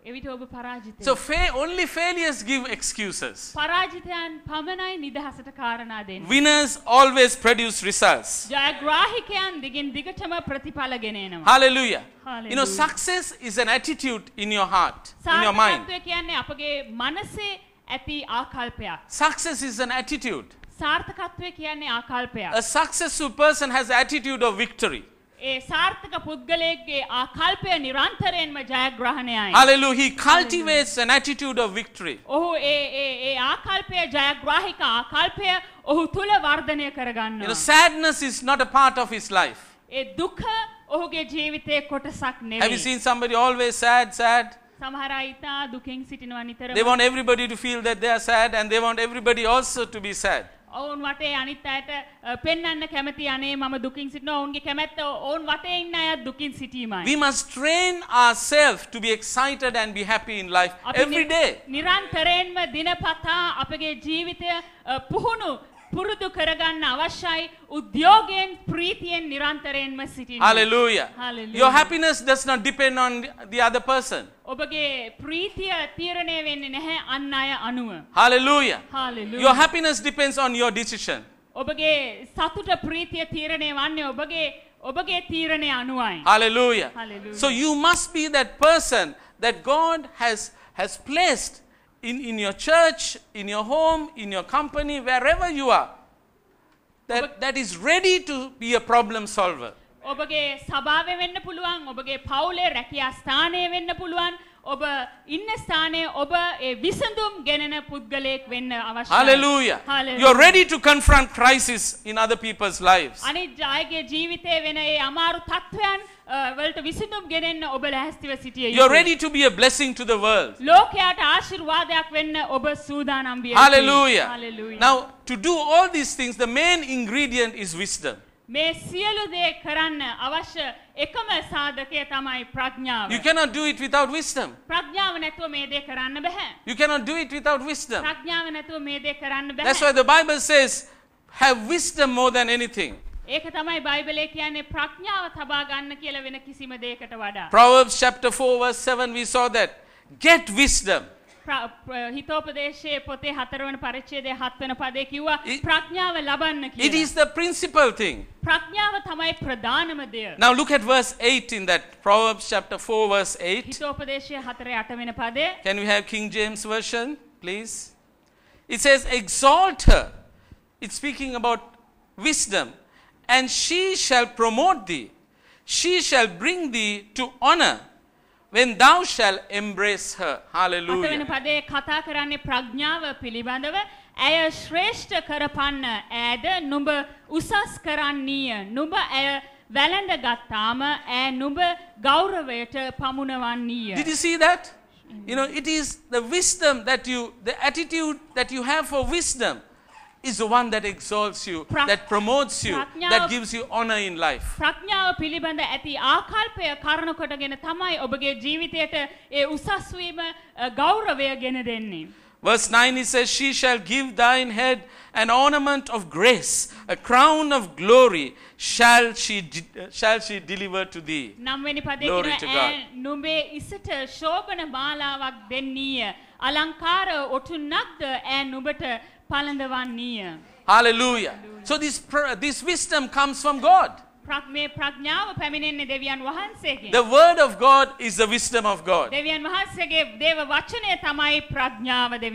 එවිට ඔබ පරාජිතය. So fa- only failures give excuses. පරාජිතයන් පමණයි නිදහසට කාරණා දෙන්න. Winners always produce results. ජයග්‍රාහිකයන් දිගින් දිගටම ප්‍රතිඵල ගෙනනවා. Hallelujah. You know, Hallelujah. success is an attitude in your heart, in your mind. සාර්ථකත්වය කියන්නේ අපගේ මනසේ ඇති ආකල්පයක්. Success is an attitude. සාර්ථකත්වය කියන්නේ ආකල්පයක්. A successful person has attitude of victory. ඒ සාර්ථක පුද්ගලයෙක්ගේ ආකල්පය නිරන්තරයෙන්ම ජයග්‍රහණයයි. Hallelujah. He cultivates an attitude of victory. ඔහු ඒ ඒ ඒ ආකල්පය ජයග්‍රාහික ආකල්පය ඔහු තුළ වර්ධනය You know, කරගන්න. sadness is not a part of his life. ඒ දුක ඔහුගේ ජීවිතය කොටසක් Have you නෙවෙයි. seen somebody always sad, sad? සමහර අය ඉතා දුකින් සිටිනවා නිතර. They want everybody to feel that they are sad and they want everybody also to be sad. ඔවුන් වටේ අනිත් අයට පෙන්වන්න කැමති අනේ මම දුකින් සිටිනවා. ඔවුන්ගේ කැමැත්ත ඔවුන් වටේ ඉන්න අය දුකින් සිටීමයි. We must train ourselves to be excited and be happy in life every day. නිරන්තරයෙන්ම දිනපතා අපගේ ජීවිතය පුහුණු පුරුදු කරගන්න අවශ්‍යයි උද්‍යෝගයෙන් ප්‍රීතියෙන් නිරන්තරයෙන්ම සිටින්න. Hallelujah. Hallelujah. Your happiness does not depend on the other person. ඔබගේ ප්‍රීතිය තීරණය වෙන්නේ නැහැ අන් අය අනුව. Hallelujah. Hallelujah. Your happiness depends on your decision. ඔබගේ සතුට ප්‍රීතිය තීරණය වන්නේ ඔබගේ ඔබගේ තීරණය අනුවයි. Hallelujah. Hallelujah. So you must be that person that God has, has placed in, in your church, in your home, in your company, wherever you are, that, that is ready to be a problem solver. ඔබගේ සභාවේ වෙන්න පුළුවන් ඔබගේ පවුලේ රැකියා ස්ථානය වෙන්න පුළුවන් ඔබ ඉන්න ස්ථානය ඔබ ඒ විසඳුම් ගෙනෙන පුද්ගලයෙක් වෙන්න අවශ්‍යයි. Hallelujah. Hallelujah. You're ready to confront crisis in other people's lives. අනිත් අයගේ ජීවිතේ වෙන ඒ අමාරු තත්ත්වයන් අ, වලට විසඳුම් ගෙනෙන්න ඔබ ලැහැස්තිව සිටිය You're යුතුයි. ready to be a blessing to the world. ලෝකයාට ආශිර්වාදයක් වෙන්න ඔබ සූදානම් විය යුතුයි. Hallelujah. Hallelujah. Now, to do all these things, the main ingredient is wisdom. මේ සියලු දේ කරන්න අවශ්‍ය එකම සාධකය තමයි ප්‍රඥාව. You cannot do it without wisdom. ප්‍රඥාව නැතුව මේ දේ කරන්න බෑ. You cannot do it without wisdom. ප්‍රඥාව නැතුව මේ දේ කරන්න That's බෑ. why the Bible says, have wisdom more than anything. ඒක තමයි බයිබලේ කියන්නේ ප්‍රඥාව තබා ගන්න කියලා වෙන කිසිම දෙයකට වඩා. Proverbs chapter 4, verse 7, we saw that. Get wisdom. ප්‍ර- ප්‍ර- හිතෝපදේශයේ පොතේ හතරවන පරිච්ඡේදයේ හත්වන පදේ කිව්වා It- ප්‍රඥාව ලබන්න It කියලා. is the principal thing. ප්‍රඥාව තමයි ප්‍රධානම දෙය. Now look at verse 8 in that. Proverbs chapter 4, verse 8. හිතෝපදේශයේ හතරේ අට වෙන පදේ Can we have King James Version, please? It says, Exalt her. It's speaking about wisdom. And she shall promote thee. She shall bring thee to honor when thou shalt embrace her. අටවෙන Hallelujah. පදේ කතා කරන්නේ ප්‍රඥාව පිළිබඳව ඇය ශ්‍රේෂ්ඨ කරපන්න ඈද නුඹ උසස් කරන්නීය නුඹ ඇය වැළඳ ගත්තාම ඇ නුඹ ගෞරවයට පමුණවන්නීය Did you see that? You know, it is the wisdom that you, the attitude that you have for wisdom is the one that exalts you, Pra- that promotes you, that ප්‍රඥාව- gives you honor in life. ප්‍රඥාව පිළිබඳ ඇති ආකල්පය කරණු කොටගෙන තමයි ඔබගේ ජීවිතයට ඒ උසස් වීම අ, ගෞරවය ගෙන දෙන්නේ. Verse 9 it says, She shall give thine head an ornament of grace, a crown of glory shall she, de- shall she deliver to thee. නම්වැනි පදේ Glory කියනවා, to "ඈ නුඹේ ඉසට ශෝභන මාලාවක් Hallelujah. Hallelujah. So this, this wisdom comes from God. The word of God is the wisdom of God.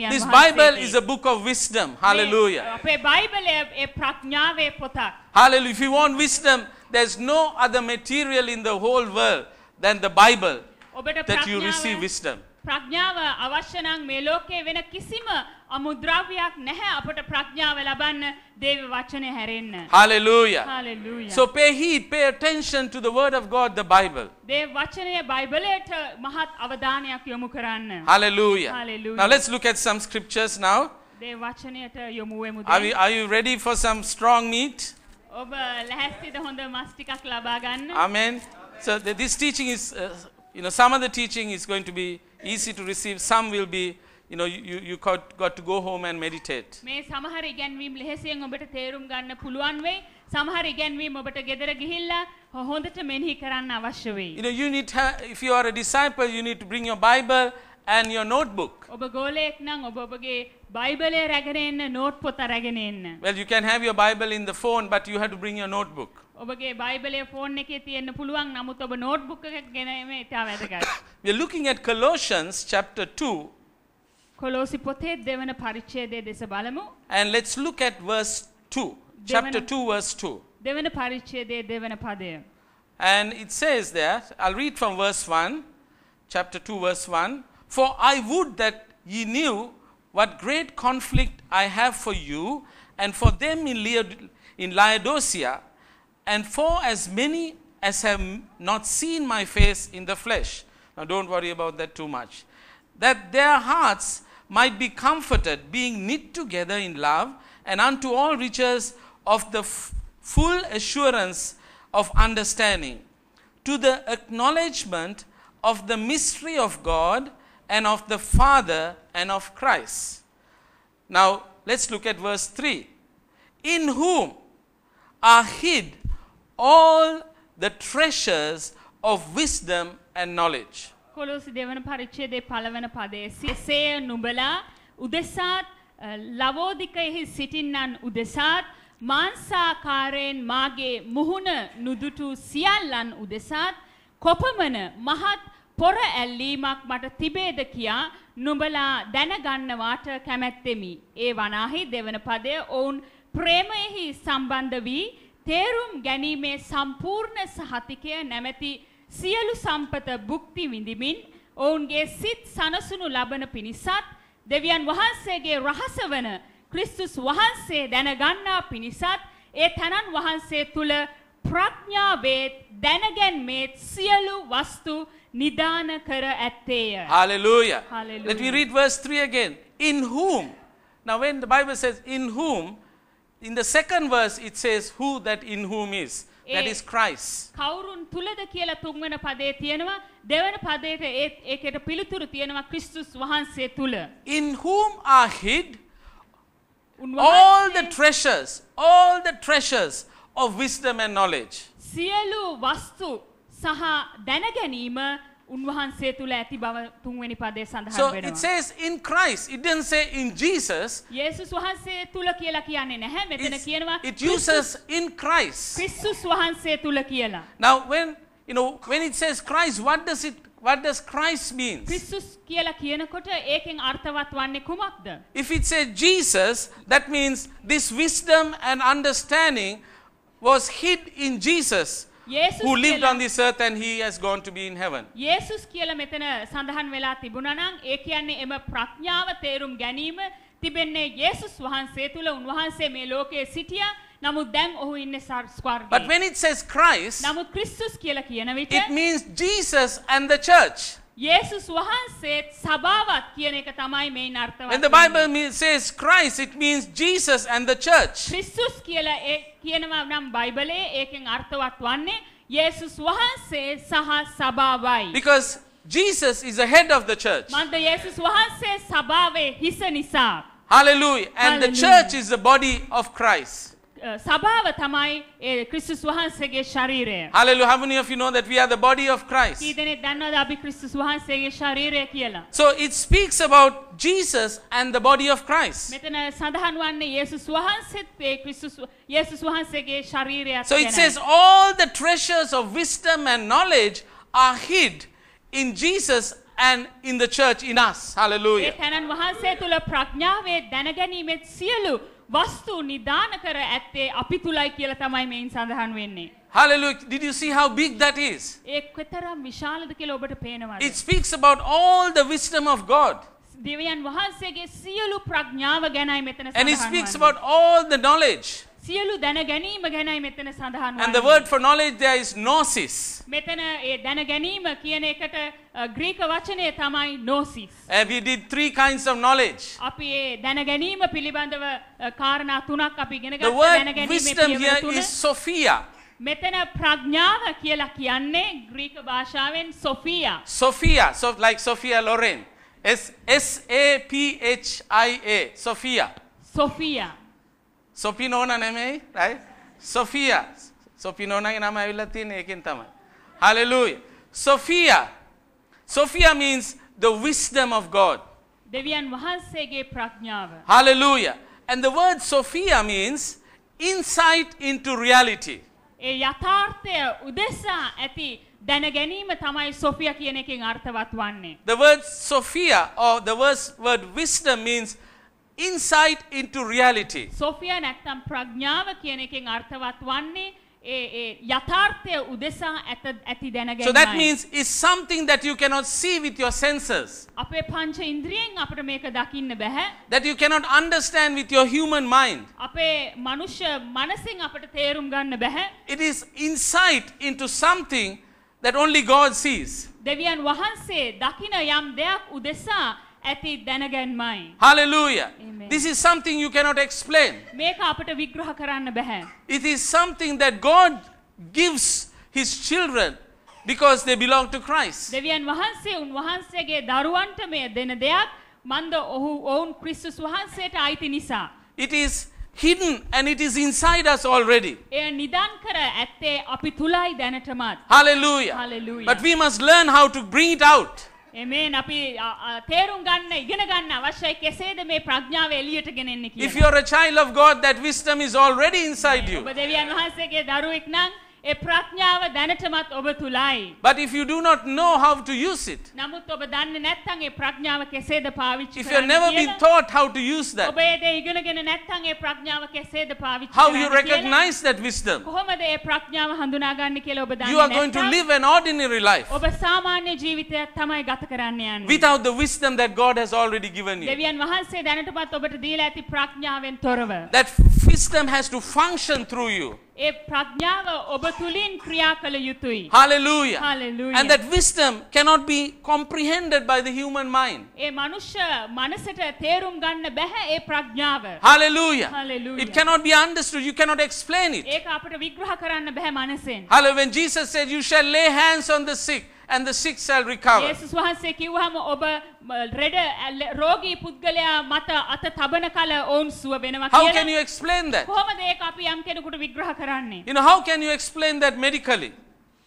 This Bible is a book of wisdom. Hallelujah. Hallelujah. If you want wisdom, there's no other material in the whole world than the Bible that you receive wisdom. ප්‍රඥාව අවශ්‍ය නම් මේ ලෝකයේ වෙන කිසිම අමුද්‍රව්‍යයක් නැහැ අපට ප්‍රඥාව ලබන්න දේව වචනය හැරෙන්න. Hallelujah. Hallelujah. So pay heed, pay attention to the word of God, the Bible. දේව වචනය බයිබලයට මහත් අවධානයක් යොමු කරන්න. Hallelujah. Hallelujah. Now let's look at some scriptures now. දේව වචනයට යොමු වෙමු. Are, we, දැන්. are you ready for some strong meat? ඔබ ලැහැස්තිද හොඳ මස් ටිකක් ලබා ගන්න? Amen. So th- this teaching is, uh, you know, some of the teaching is going to be easy to receive. Some will be, you know, you, you, you got, got to go home and meditate. මේ සමහර ඉගැන්වීම් ලෙහෙසියෙන් ඔබට තේරුම් ගන්න පුළුවන් වෙයි. සමහර ඉගැන්වීම් ඔබට ගෙදර ගිහිල්ලා හො- හොඳට මෙනෙහි කරන්න අවශ්‍ය වෙයි. You know, you need, ha- if you are a disciple, you need to bring your Bible and your notebook. ඔබ ගෝලයෙක් නම් ඔබ ඔබගේ බයිබලය රැගෙන එන්න නෝට් පොත රැගෙන එන්න. Well, you can have your Bible in the phone, but you have to bring your notebook. ඔබගේ බයිබලය ෆෝන් එකේ තියෙන්න පුළුවන් නමුත් ඔබ නෝට්බුක් එකක් ගෙනීම ඉතා වැදගත්. We are looking at Colossians chapter 2, කොලෝසි පොතේ දෙවන පරිච්ඡේදය දෙස බලමු. and let's look at verse 2. Chapter 2, verse 2. දෙවන පරිච්ඡේදයේ දෙවන පදය. And it says there, I'll read from verse 1, chapter 2, verse 1 For I would that ye knew what great conflict I have for you and for them in, Laod- in Laodicea, and for as many as have not seen my face in the flesh. Now, don't worry about that too much. That their hearts might be comforted, being knit together in love, and unto all riches of the full assurance of understanding, to the acknowledgement of the mystery of God and of the Father and of Christ. Now, let's look at verse 3. In whom are hid all the treasures of wisdom and knowledge. කොලෝසි දෙවන පරිච්ඡේදයේ පළවන පදයේ සිසේ නුඹලා උදෙසාත් අ, ලවෝදිකයෙහි සිටින්නන් උදෙසාත් මාංසාකාරයෙන් මාගේ මුහුණ නුදුටු සියල්ලන් උදෙසාත් කොපමණ මහත් පොර ඇල්ලීමක් මට තිබේද කියා නුඹලා දැනගන්නවාට කැමැත්තෙමි. ඒ වනාහි දෙවන පදය ඔවුන් ප්‍රේමයෙහි සම්බන්ධ වී තේරුම් ගැනීමේ සම්පූර්ණ සහතිකය නැමැති සියලු සම්පත බුක්ති විඳිමින් ඔවුන්ගේ සිත් සනසුනු ලබන පිණිසත් දෙවියන් වහන්සේගේ රහස වන ක්‍රිස්තුස් වහන්සේ දැනගන්නා පිණිසත් ඒ තැනන් වහන්සේ තුළ ප්‍රඥාවේත් දැනගැන්මේත් සියලු වස්තු නිධාන කර ඇත්තේය. Hallelujah. Hallelujah. Let me read verse 3 again. In whom. Now, when the Bible says in whom, in the second verse it says who that in whom is. That Eh. is Christ. කවුරුන් තුළද කියලා තුන්වන පදේ තියෙනවා දෙවන පදයට ඒත් ඒකට පිළිතුරු තියෙනවා ක්‍රිස්තුස් වහන්සේ තුළ. In whom are hid උන්වහන්සේ all the treasures, all the treasures of wisdom and knowledge. සියලු වස්තු සහ දැනගැනීම උන්වහන්සේ තුළ ඇති බව තුන්වෙනි පදේ සඳහන් So it වෙනවා. says in Christ. It didn't say in Jesus. යේසුස් වහන්සේ තුළ කියලා කියන්නේ නැහැ. මෙතන It's- කියනවා it uses in Christ. ක්‍රිස්තුස් වහන්සේ තුළ කියලා. Now, when you know when it says Christ, what does it? What does Christ mean? ක්‍රිස්තුස් කියලා කියනකොට ඒකෙන් අර්ථවත් වන්නේ කුමක්ද? If it says Jesus, that means this wisdom and understanding was hid in Jesus, යේසුස් who lived කියලා- on this earth and he has gone to be in heaven. යේසුස් කියලා මෙතන සඳහන් වෙලා තිබුණා නම් ඒ කියන්නේ එම ප්‍රඥාව තේරුම් ගැනීම තිබෙන්නේ යේසුස් වහන්සේ තුළ උන්වහන්සේ මේ ලෝකයේ සිටියා. නමුත් දැන් ඔහු ඉන්නේ sir- But ස්වර්ගයේ. when it says Christ, නමුත් ක්‍රිස්තුස් කියලා කියන විට it means Jesus and the church. යේසුස් වහන්සේත් සභාවත් කියන එක තමයි මේන් අර්ථවත්. When the Bible me- says Christ, it means Jesus and the church. ක්‍රිස්තුස් කියලා ඒ කියනවා නම් බයිබලයේ ඒකෙන් අර්ථවත් වන්නේ යේසුස් වහන්සේ සහ සභාවයි. Because Jesus is the head of the church. මන්ද යේසුස් වහන්සේ සභාවේ හිස නිසා. Hallelujah. And the Hallelujah. church is the body of Christ. අ, සභාව තමයි ඒ ක්‍රිස්තුස් වහන්සේගේ ශරීරය. Hallelujah. How many of you know that we are the body of Christ? කී දෙනෙක් දන්නවද අපි ක්‍රිස්තුස් වහන්සේගේ ශරීරය කියලා? So it speaks about Jesus and the body of Christ. මෙතන සඳහන් වන්නේ යේසුස් වහන්සේත් ඒ ක්‍රිස්තුස් යේසුස් වහන්සේගේ ශරීරයත් So it ගැනයි. says all the treasures of wisdom and knowledge are hid in Jesus and in the church in us. A Hallelujah. තැනන් වහන්සේ තුළ ප්‍රඥාවේ දැනගැනීමෙත් සියලු වස්තු නිධාන කර ඇත්තේ අපි තුළයි කියලා තමයි මෙයින් සඳහන් වෙන්නේ. Hallelujah. Did you see how big that is? It speaks about all the wisdom of God. දෙවියන් වහන්සේගේ සියලු ප්‍රඥාව ගැනයි මෙතන And it සඳහන් speaks about all the knowledge. සියලු දැන ගැනීම ගැනයි මෙතන සඳහන් And the word for knowledge there is gnosis. මෙතන ඒ දැන ගැනීම කියන එකට ග්‍රීක වචනය තමයි නෝසිස්. And we did three kinds of knowledge. අපි ඒ දැන ගැනීම පිළිබඳව කාරණා තුනක් අපි ඉගෙන The ගත්තා. word දැන ගැනීමේ wisdom පියවර here තුන. is Sophia. මෙතන ප්‍රඥාව කියලා කියන්නේ ග්‍රීක භාෂාවෙන් Sophia. Sophia, so like Sophia Loren. S S A P H I A. Sophia. Sophia. Sophie Nona Neme, right? Sophia. Sophie නෝනගේ නම ඇවිල්ලා තියෙන එකෙන් තමයි. Hallelujah. Sophia. Sophia means the wisdom of God. දෙවියන් වහන්සේගේ ප්‍රඥාව. Hallelujah. And the word Sophia means insight into reality. ඒ යථාර්ථය උදෙසා ඇති දැන ගැනීම තමයි සොෆිය කියන එකෙන් අර්ථවත් වන්නේ. The word Sophia or the words- word wisdom means insight into reality. සොෆිය නැත්තම් ප්‍රඥාව කියන එකෙන් අර්ථවත් වන්නේ ඒ ඒ යථාර්ථය උදෙසා ඇත ඇති So that දැනගැනීමයි. means it's something that you cannot see with your senses, අපේ පංච ඉන්ද්‍රියෙන් අපට මේක දකින්න බැහැ. that you cannot understand with your human mind. අපේ මනුෂ්‍ය මනසින් අපට තේරුම් ගන්න බැහැ. It is insight into something that only God sees. දෙවියන් වහන්සේ දකින යම් දෙයක් උදෙසා ඇති දැනගැන්මයි. Hallelujah. Amen. This is something you cannot explain. මේක අපට විග්‍රහ කරන්න බැහැ. It is something that God gives His children because they belong to Christ. දෙවියන් වහන්සේ උන්වහන්සේගේ දරුවන්ට මේ දෙන දෙයක් මන්ද ඔහු ඔවුන් ක්‍රිස්තුස් වහන්සේට අයිති නිසා. It is hidden and it is inside us already. එය නිදන් කර ඇත්තේ අපි තුළයි දැනටමත්. Hallelujah. Hallelujah. But we must learn how to bring it out. එමෙන් අපි අ, අ, තේරුම් ගන්න ඉගෙන ගන්න අවශ්‍යයි කෙසේද මේ ප්‍රඥාව එලියට ගෙනෙන්නේ If කියලා. you are a child of God, that wisdom is already inside you. ඔබ දෙවියන් වහන්සේගේ දරුවෙක් නම් ඒ ප්‍රඥාව දැනටමත් ඔබ තුළයි. But if you do not know how to use it, නමුත් ඔබ දන්නේ නැත්නම් ඒ ප්‍රඥාව කෙසේද පාවිච්චි if you have කරන්න never been කියලා, taught how to use ඔබ that, ඒ දේ ඉගෙනගෙන නැත්නම් ඒ ප්‍රඥාව කෙසේද පාවිච්චි how you කරන්න කියලා, recognize that wisdom, කොහොමද ඒ ප්‍රඥාව හඳුනාගන්නේ කියලා ඔබ you are දන්නේ going to නැත්නම් live an ordinary life ඔබ සාමාන්‍ය ජීවිතයක් තමයි ගත කරන්න යන්නේ. without the wisdom that God has already given you. දෙවියන් වහන්සේ දැනටමත් ඔබට දීලා ඇති ප්‍රඥාවෙන් තොරව. That wisdom has to function through you. ඒ ප්‍රඥාව ඔබ තුළින් ක්‍රියා කළ යුතුයි. Hallelujah. Hallelujah. And that wisdom cannot be comprehended by the human mind. ඒ මනුෂ්‍ය මනසට තේරුම් ගන්න බැහැ ඒ ප්‍රඥාව. Hallelujah. Hallelujah. It cannot be understood. You cannot explain it. ඒක අපට විග්‍රහ කරන්න බැහැ මනසෙන්. Hallelujah. When Jesus said, You shall lay hands on the sick and the sick shall recover. යේසුස් වහන්සේ කිව්වහම ඔබ ම, රෙඩ ඇල්ල- රෝගී පුද්ගලයා මත අත තබන කල ඔවුන් සුව වෙනවා How can කියලා. you explain that? කොහොමද ඒක අපි යම් කෙනෙකුට විග්‍රහ කරන්නේ? You know, how can you explain that medically?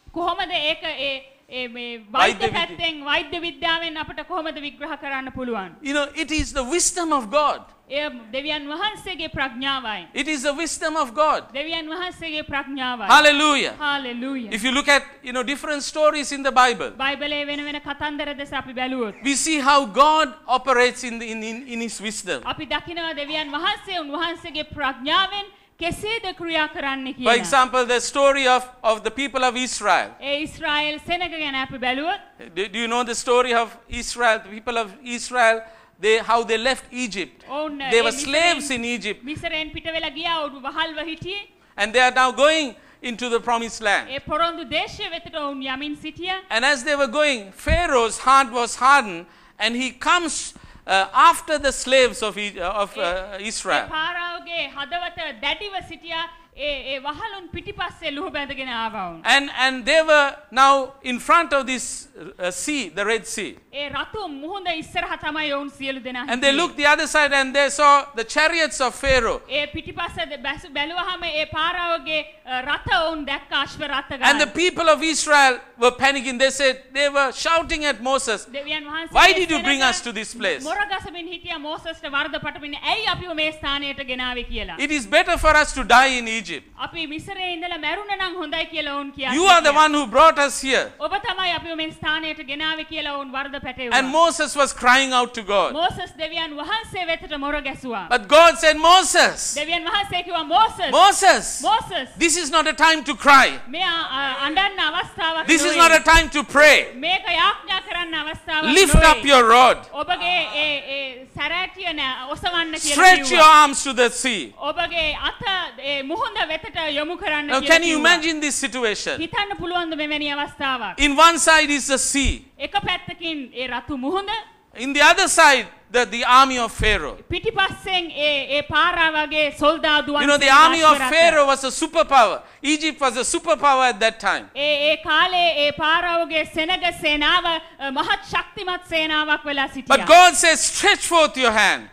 කොහොමද ඒක ඒ ඒ මේ වෛද්‍ය වෛද්‍ය විද්‍ය- පැත්තෙන් වෛද්‍ය විද්‍යාවෙන් අපට කොහොමද විග්‍රහ කරන්න පුළුවන්? You know, it is the wisdom of God. එය දෙවියන් වහන්සේගේ ප්‍රඥාවයි. It is the wisdom of God. දෙවියන් වහන්සේගේ ප්‍රඥාවයි. Hallelujah. Hallelujah. If you look at, you know, different stories in the Bible, බයිබලයේ වෙන වෙන කතන්දර දෙස අපි බැලුවොත් we see how God operates in, the, in, in, in His wisdom. අපි දකිනවා දෙවියන් වහන්සේ උන්වහන්සේගේ ප්‍රඥාවෙන් කෙසේද ක්‍රියා කරන්න For කියලා. example, the story of, of the people of Israel. ඒ ඉස්රායෙල් සෙනග ගැන අපි බැලුවොත් Do, do you know the story of Israel? The people of Israel, they how they left Egypt. They were slaves in Egypt. And they are now going into the promised land. And as they were going, Pharaoh's heart was hardened and he comes uh, after the slaves of, uh, of uh, Israel. පාරාවගේ හදවත දැඩිව සිටියා. ඒ ඒ වහලුන් පිටිපස්සේ ලුහු බැඳගෙන ආවා වුන්. And, and they were now in front of this uh, sea, the Red Sea. ඒ රතු මුහුද ඉස්සරහ තමයි ඔවුන් සියලු දෙනා And they හිටියේ. looked the other side and they saw the chariots of Pharaoh. ඒ පිටිපස්ස බැසු බැලුවහම ඒ පාරාවගේ අ, රථ ඔවුන් දැක්ක අශ්ව රථ And the ගාන. people of Israel were panicking. They said, they were shouting at Moses, දෙවියන් වහන්සේ Why did you bring us to this place? මොරගසමින් හිටිය මෝසස්ට වර්ධ පටමින් ඇයි අපිව මේ ස්ථානයට ගෙනාවේ කියලා. It is better for us to die in Egypt. අපි මිසරේ ඉඳලා මැරුණ නම් හොඳයි කියලා ඔවුන් කියා. You are the one who brought us here. ඔබ තමයි අපිව මේ ස්ථානයට ගෙනාවේ කියලා ඔවුන් වර්ධ And පැටවුවා. Moses was crying out to God. Moses දෙවියන් වහන්සේ වෙතට මොර ගැසුවා. But God said, Moses, දෙවියන් වහන්සේ කිව්වා Moses Moses, Moses this is not a time to cry. මෙයා අ, අඬන්න අවස්ථාවක් This is නොවේ. not a time to pray. මේක යාඥා කරන්න අවස්ථාවක් Lift නොවේ. up your rod. ඔබගේ ඒ ඒ සැරෑටිය නෑ ඔසවන්න කියලා Stretch your කිව්වා. arms to the sea. ඔබගේ අත ඒ මුහුද වෙතට යොමු කරන්න Now, කියලා can you කිව්වා. imagine this situation? හිතන්න පුළුවන්ද මෙවැනි අවස්ථාවක්. In one side is the sea, එක පැත්තකින් ඒ රතු මුහුද in the other side, the, the army of Pharaoh. You know, the army of Pharaoh was a superpower. Egypt was a superpower at that time. But God says, stretch forth your hand.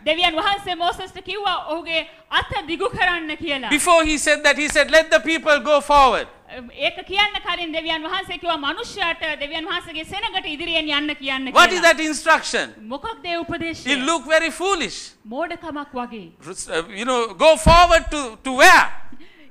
Before he said that, he said, let the people go forward. ඒක කියන්න කලින් දෙවියන් වහන්සේ කිව්වා මනුෂ්‍යයාට දෙවියන් වහන්සේගේ සෙනගට ඉදිරියෙන් යන්න කියන්න What is කියලා. that instruction? මොකක්ද ඒ උපදේශය? It looked very foolish. මෝඩකමක් වගේ. Uh, You know, go forward to, to where?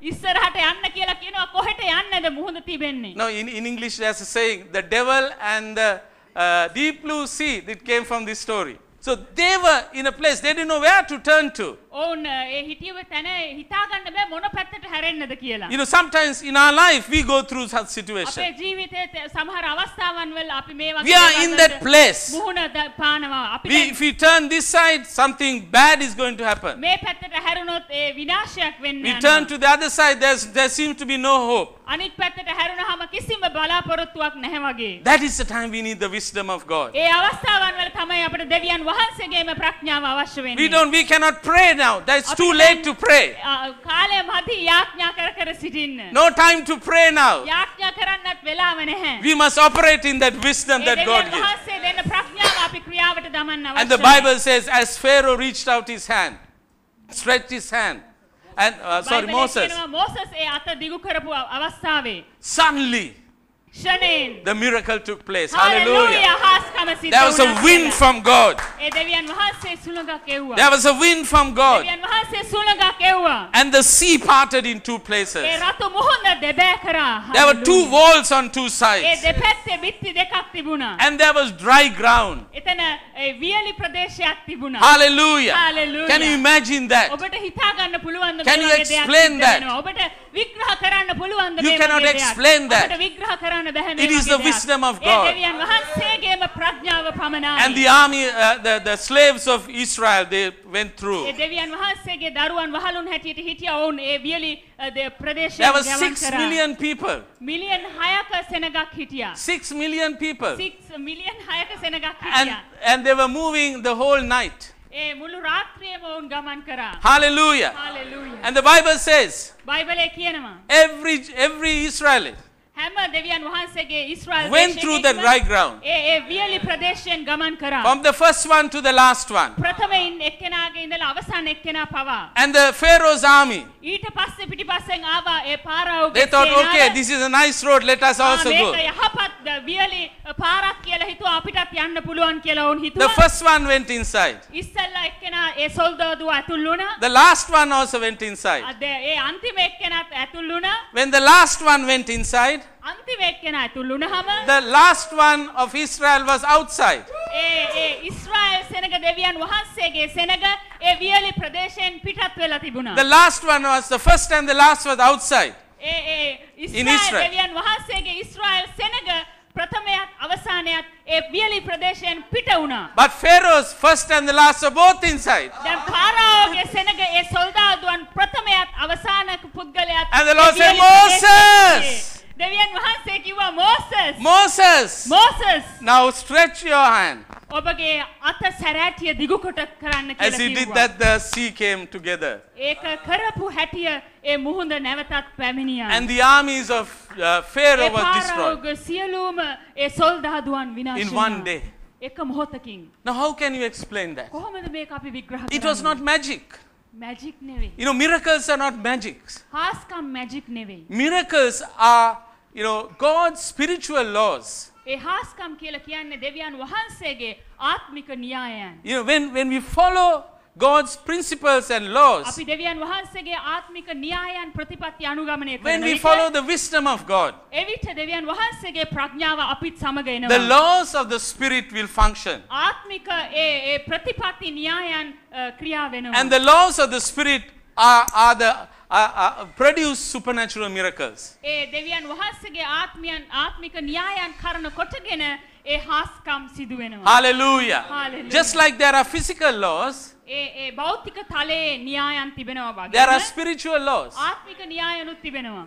ඉස්සරහට යන්න කියලා කියනවා කොහෙට යන්නද මුහුද තිබෙන්නේ? No, in, in English there's a saying, the devil and the uh, deep blue sea, that came from this story. So they were in a place, they didn't know where to turn to. ඔවුන් ඒ හිටියව තැන හිතාගන්න බෑ මොන පැත්තට හැරෙන්නද කියලා. You know, sometimes in our life we go through such අපේ situation. ජීවිතයේ ත- සමහර අවස්ථාවන් වල අපි මේ වගේ We are දේවල් in වලට that place. මුහුණ ද- පානවා. අපි We, දැන් if we turn this side, something bad is going to happen. මේ පැත්තට හැරුණොත් ඒ විනාශයක් වෙන්න We යනවා. turn to the other side, there's, there seems to be no hope. අනිත් පැත්තට හැරුණාම කිසිම බලාපොරොත්තුවක් නැහැ වගේ. That is the time we need the wisdom of God. ඒ අවස්ථාවන් වල තමයි අපිට දෙවියන් වහන්සේගේම ප්‍රඥාව අවශ්‍ය වෙන්නේ. We don't, we cannot pray now. That's අපි too දැන්, late to pray. ආ, කාලය මදි යාඥා කර කර සිටින්න. No time to pray now. යාඥා කරන්නත් වෙලාව නැහැ. We must operate in that wisdom A that God දෙවියන් gives. වහන්සේ දෙන ප්‍රඥාව අපි ක්‍රියාවට දමන්න And the අවශ්‍යයි. Bible says, as Pharaoh reached out his hand, stretched his hand, and uh, sorry, බයිබලයේ Moses, කියනවා මෝසස් ඒ අත දිගු කරපු අව- අවස්ථාවේ suddenly ක්ෂණයෙන් the miracle took place. Hallelujah. Hallelujah. There was a wind from God. There was a wind from God. And the sea parted in two places. There were two walls on two sides. And there was dry ground. Hallelujah. Hallelujah. Can you imagine that? Can you explain that? You cannot explain that. It is the wisdom of God. And the army, uh, the, the slaves of Israel, they went through. There were six million people. Six million people. And, and they were moving the whole night. Hallelujah. Hallelujah. And the Bible says every, every Israelite හැම දෙවියන් වහන්සේගේ ඉස්රායල් went through the දේශයකින්ම dry ground. ඒ ඒ වියලි ප්‍රදේශයෙන් ගමන් කරා. From the first one to the last one. ප්‍රථමයින් එක්කෙනාගේ ඉඳලා අවසාන එක්කෙනා පවා. And the Pharaoh's army, ඊට පස්සේ පිටිපස්සෙන් ආවා ඒ පාරාවගේ they thought, සේනාව. okay, this is a nice road, let us ආ, also මේක go. යහපත් ද- වියලි පාරක් කියලා හිතුවා අපිටත් යන්න පුළුවන් කියලා ඔවුන් The හිතුවා. first one went inside. ඉස්සෙල්ලා එක්කෙනා ඒ සොල්දාදුව ඇතුල් වුණා. The last one also went inside. අද ඒ අන්තිම එක්කෙනාත් ඇතුල් වුණා. When the last one went inside, අන්තිම එක්කෙනා ඇතුල් වුණාම the last one of Israel was outside. ඒ ඒ ඉස්රායල් සෙනග දෙවියන් වහන්සේගේ සෙනග ඒ වියලි ප්‍රදේශයෙන් පිටත් වෙලා තිබුණා. The last one was the first and the last was outside. A A In ඉස්රායල් Israel. දෙවියන් වහන්සේගේ ඉස්රායල් සෙනග ප්‍රථමයත් අවසානයත් ඒ වියලි ප්‍රදේශයෙන් පිට වුණා. But Pharaoh's first and the last were both inside. දැන් පාරාවගේ සෙනග ඒ සොල්දාදුවන් ප්‍රථමයත් අවසාන පුද්ගලයාත් And the A Lord said, වියලි ප්‍රදේශයේ "Moses!" දෙවියන් වහන්සේ කිව්වා Moses Moses, Moses now stretch your hand. ඔබගේ අත සැරෑටිය දිගුකොට කරන්න As කියලා he did කිව්වා. that, the sea came together. ඒක කරපු හැටිය ඒ මුහුද නැවතත් පැමිණියා. And the armies of uh, Pharaoh A was destroyed පාරාවගේ සියලුම ඒ සොල්දාදුවන් විනාශ in one වුණා. day. එක මොහොතකින්. Now, how can you explain that? කොහොමද මේක අපි විග්‍රහ It was not magic. Magic නෙවෙයි. You know, miracles are not magics. හාස්කම් magic නෙවෙයි. Miracles are, you know, God's spiritual laws. ඒ හාස්කම් කියලා කියන්නේ දෙවියන් වහන්සේගේ ආත්මික න්‍යායයන්. You know, when, when we follow God's principles and laws, අපි දෙවියන් වහන්සේගේ ආත්මික න්‍යායයන් ප්‍රතිපත්ති අනුගමනය when කරන we විට follow the wisdom of God, එවිට දෙවියන් වහන්සේගේ ප්‍රඥාව අපිත් සමග the එනවා. laws of the Spirit will function. ආත්මික ඒ ඒ ප්‍රතිපත්ති න්‍යායන් අ, ක්‍රියා වෙනවා. And the laws of the Spirit are, are the, are, are, produce supernatural miracles. ඒ දෙවියන් වහන්සේගේ ආත්මයන් ආත්මික න්‍යායන් කරන කොටගෙන ඒ හාස්කම් සිදු වෙනවා. Hallelujah. Hallelujah. Just like there are physical laws, there are spiritual laws.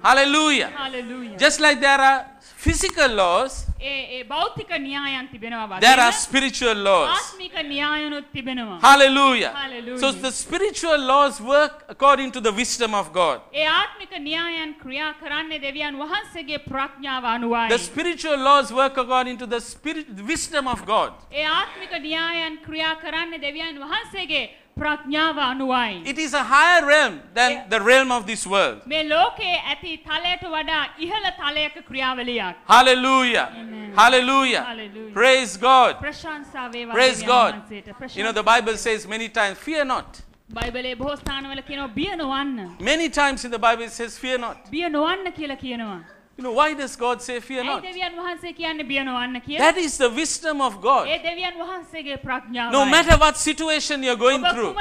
Hallelujah. Hallelujah. Just like there are physical laws, ඒ ඒ භෞතික න්‍යායන් තිබෙනවා there are වගේ spiritual laws. ආත්මික න්‍යායනුත් තිබෙනවා. Hallelujah. Hallelujah. So the spiritual laws work according to the wisdom of God. ඒ ආත්මික න්‍යායන් ක්‍රියා කරන්නේ දෙවියන් වහන්සේගේ ප්‍රඥාව අනුවයි. The spiritual laws work according to the spirit wisdom of God. ඒ ආත්මික න්‍යායන් ක්‍රියා කරන්නේ දෙවියන් වහන්සේගේ ප්‍රඥාව අනුවයි. It is a higher realm than Yeah. the realm of this world. මේ ලෝකයේ ඇති තලයට වඩා ඉහළ තලයක ක්‍රියාවලියක්. Hallelujah. Amen. Hallelujah. Hallelujah. Praise God. ප්‍රශංසා වේවා Praise දෙවියන් God. වහන්සේට. You know, the ප්‍රශංසා Bible says many times, fear not. බයිබලයේ බොහෝ ස්ථානවල කියනවා බිය නොවන්න. Many times in the Bible it says, fear not. බිය නොවන්න කියලා කියනවා. You know, why does God say fear not? That is the wisdom of God. No matter what situation you're going through,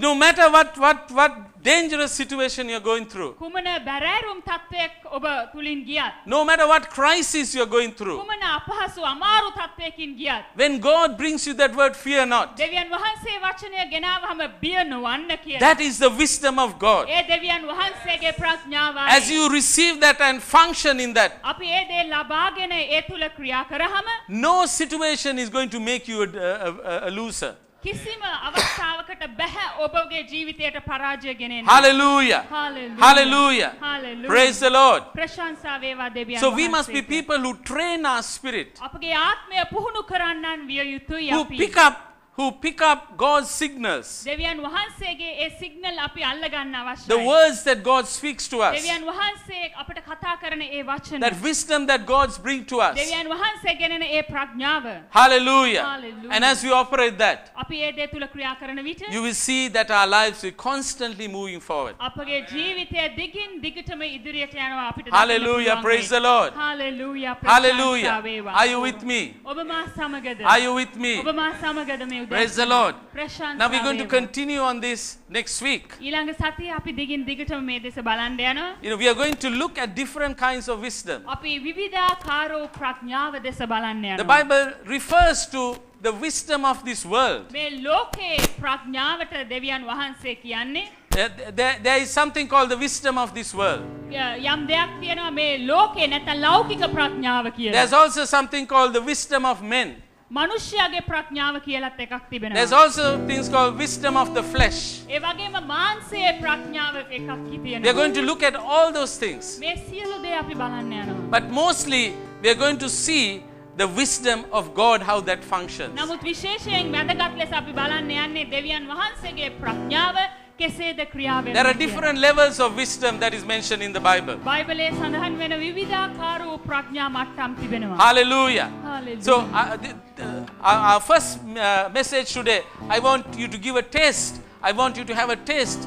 no matter what, what, what dangerous situation you're going through, කුමන බැරෑරුම් තත්ත්වයක් ඔබ තුලින් ගියත් no matter what crisis you're going through, කුමන අපහසු අමාරු තත්ත්වයකින් ගියත් when God brings you that word, fear not, දෙවියන් වහන්සේ වචනය ගෙනාවහම බිය නොවන්න කියලා. that is the wisdom of God. ඒ දෙවියන් වහන්සේගේ ප්‍රඥාවයි. As you receive that and function in that, අපි ඒ දේ ලබාගෙන ඒ තුල ක්‍රියා කරාම no situation is going to make you a, a, a, a loser. කිසිම අවස්ථාවකට බැහැ ඔබගේ ජීවිතයට පරාජය ගෙනෙන්න. Hallelujah. Hallelujah. Hallelujah. Hallelujah. Praise the Lord. ප්‍රශංසා වේවා දෙවියන් So we must be people who train our spirit, අපගේ ආත්මය පුහුණු කරන්නන් විය යුතුයි who අපි. pick up, who pick up God's signals. The words that God speaks to us. That wisdom that God brings to us. Hallelujah. Hallelujah. And as we operate that, you will see that our lives are constantly moving forward. Hallelujah. Praise the Lord. Hallelujah. Hallelujah. Are you with me? Are you with me? ඔබ මා සමගද මේ උදෑසන? Praise the Lord. ප්‍රශංසා Now we're going to වේවා. continue on this next week. ඊළඟ සතිය අපි දිගින් දිගටම මේ දෙස බලන්න යනවා. You know, we are going to look at different kinds of wisdom. අපි විවිධාකාර වූ ප්‍රඥාව දෙස බලන්න The යනවා. Bible refers to the wisdom of this world. මේ ලෝකේ ප්‍රඥාවට දෙවියන් වහන්සේ කියන්නේ There, there- there is something called the wisdom of this world. ය- යම් දෙයක් තියෙනවා මේ ලෝකේ නැත්නම් ලෞකික ප්‍රඥාව There's කියලා. also something called the wisdom of men. මනුෂ්‍යයාගේ ප්‍රඥාව කියලත් එකක් There's තිබෙනවා. also things called wisdom of the flesh. ඒ වගේම මාංශයේ ප්‍රඥාව එකක් We are තියෙනවා. going to look at all those things. මේ සියලු දේ අපි බලන්න යනවා. But mostly, we are going to see the wisdom of God, how that functions. නමුත් විශේෂයෙන් වැදගත් ලෙස අපි බලන්න යන්නේ දෙවියන් වහන්සේගේ ප්‍රඥාව කෙසේද ක්‍රියාව There are different levels of wisdom that is mentioned in the Bible. බයිබලයේ සඳහන් වෙන විවිධාකාර වූ ප්‍රඥා මට්ටම් තිබෙනවා. Hallelujah. Hallelujah. So, uh, th- th- our, first uh, message today, I want you to give a taste. I want you to have a taste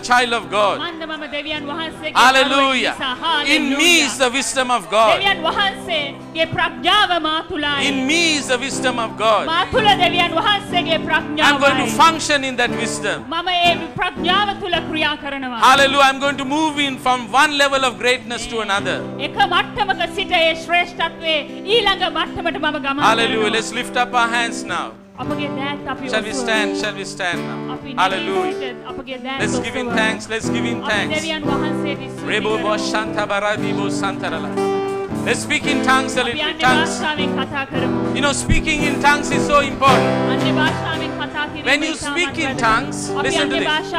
child of God. Hallelujah. In me is the wisdom of God. In me is the wisdom of God. I'm going to function in that wisdom. Hallelujah. I'm going to move in from one level of greatness to another. Hallelujah. Let's lift up our hands now. Shall we stand? Shall we stand now? Hallelujah. Let's give him thanks. Let's give him thanks. Let's speak in tongues a little. Tongues. You know, speaking in tongues is so important. When you speak in tongues, listen to this.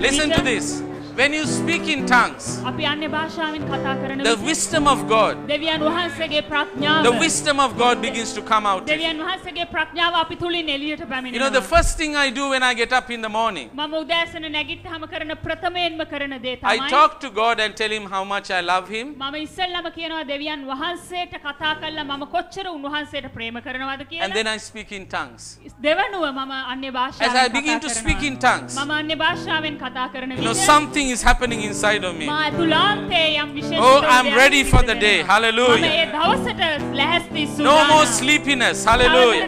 Listen to this. When you speak in tongues, the wisdom of God, the wisdom of God begins to come out. You know, the first thing I do when I get up in the morning, I talk to God and tell Him how much I love Him. And then I speak in tongues. As I begin to speak in tongues, you know, something is happening inside of me. Oh, I'm ready for the day. Hallelujah. No more sleepiness. Hallelujah.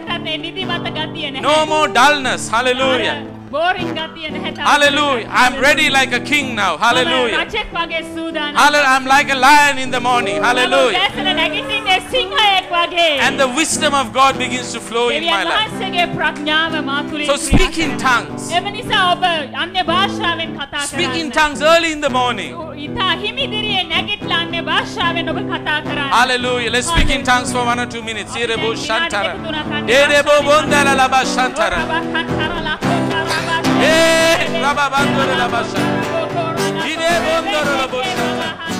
No more dullness. Hallelujah. Hallelujah. I'm ready like a king now. Hallelujah. Hallelujah. I'm like a lion in the morning. Hallelujah. And the wisdom of God begins to flow in my life. So speak in tongues. Speak in tongues early in the morning. Hallelujah. Let's speak in tongues for one or two minutes. la babando la basa. Y de bondoro la bosa.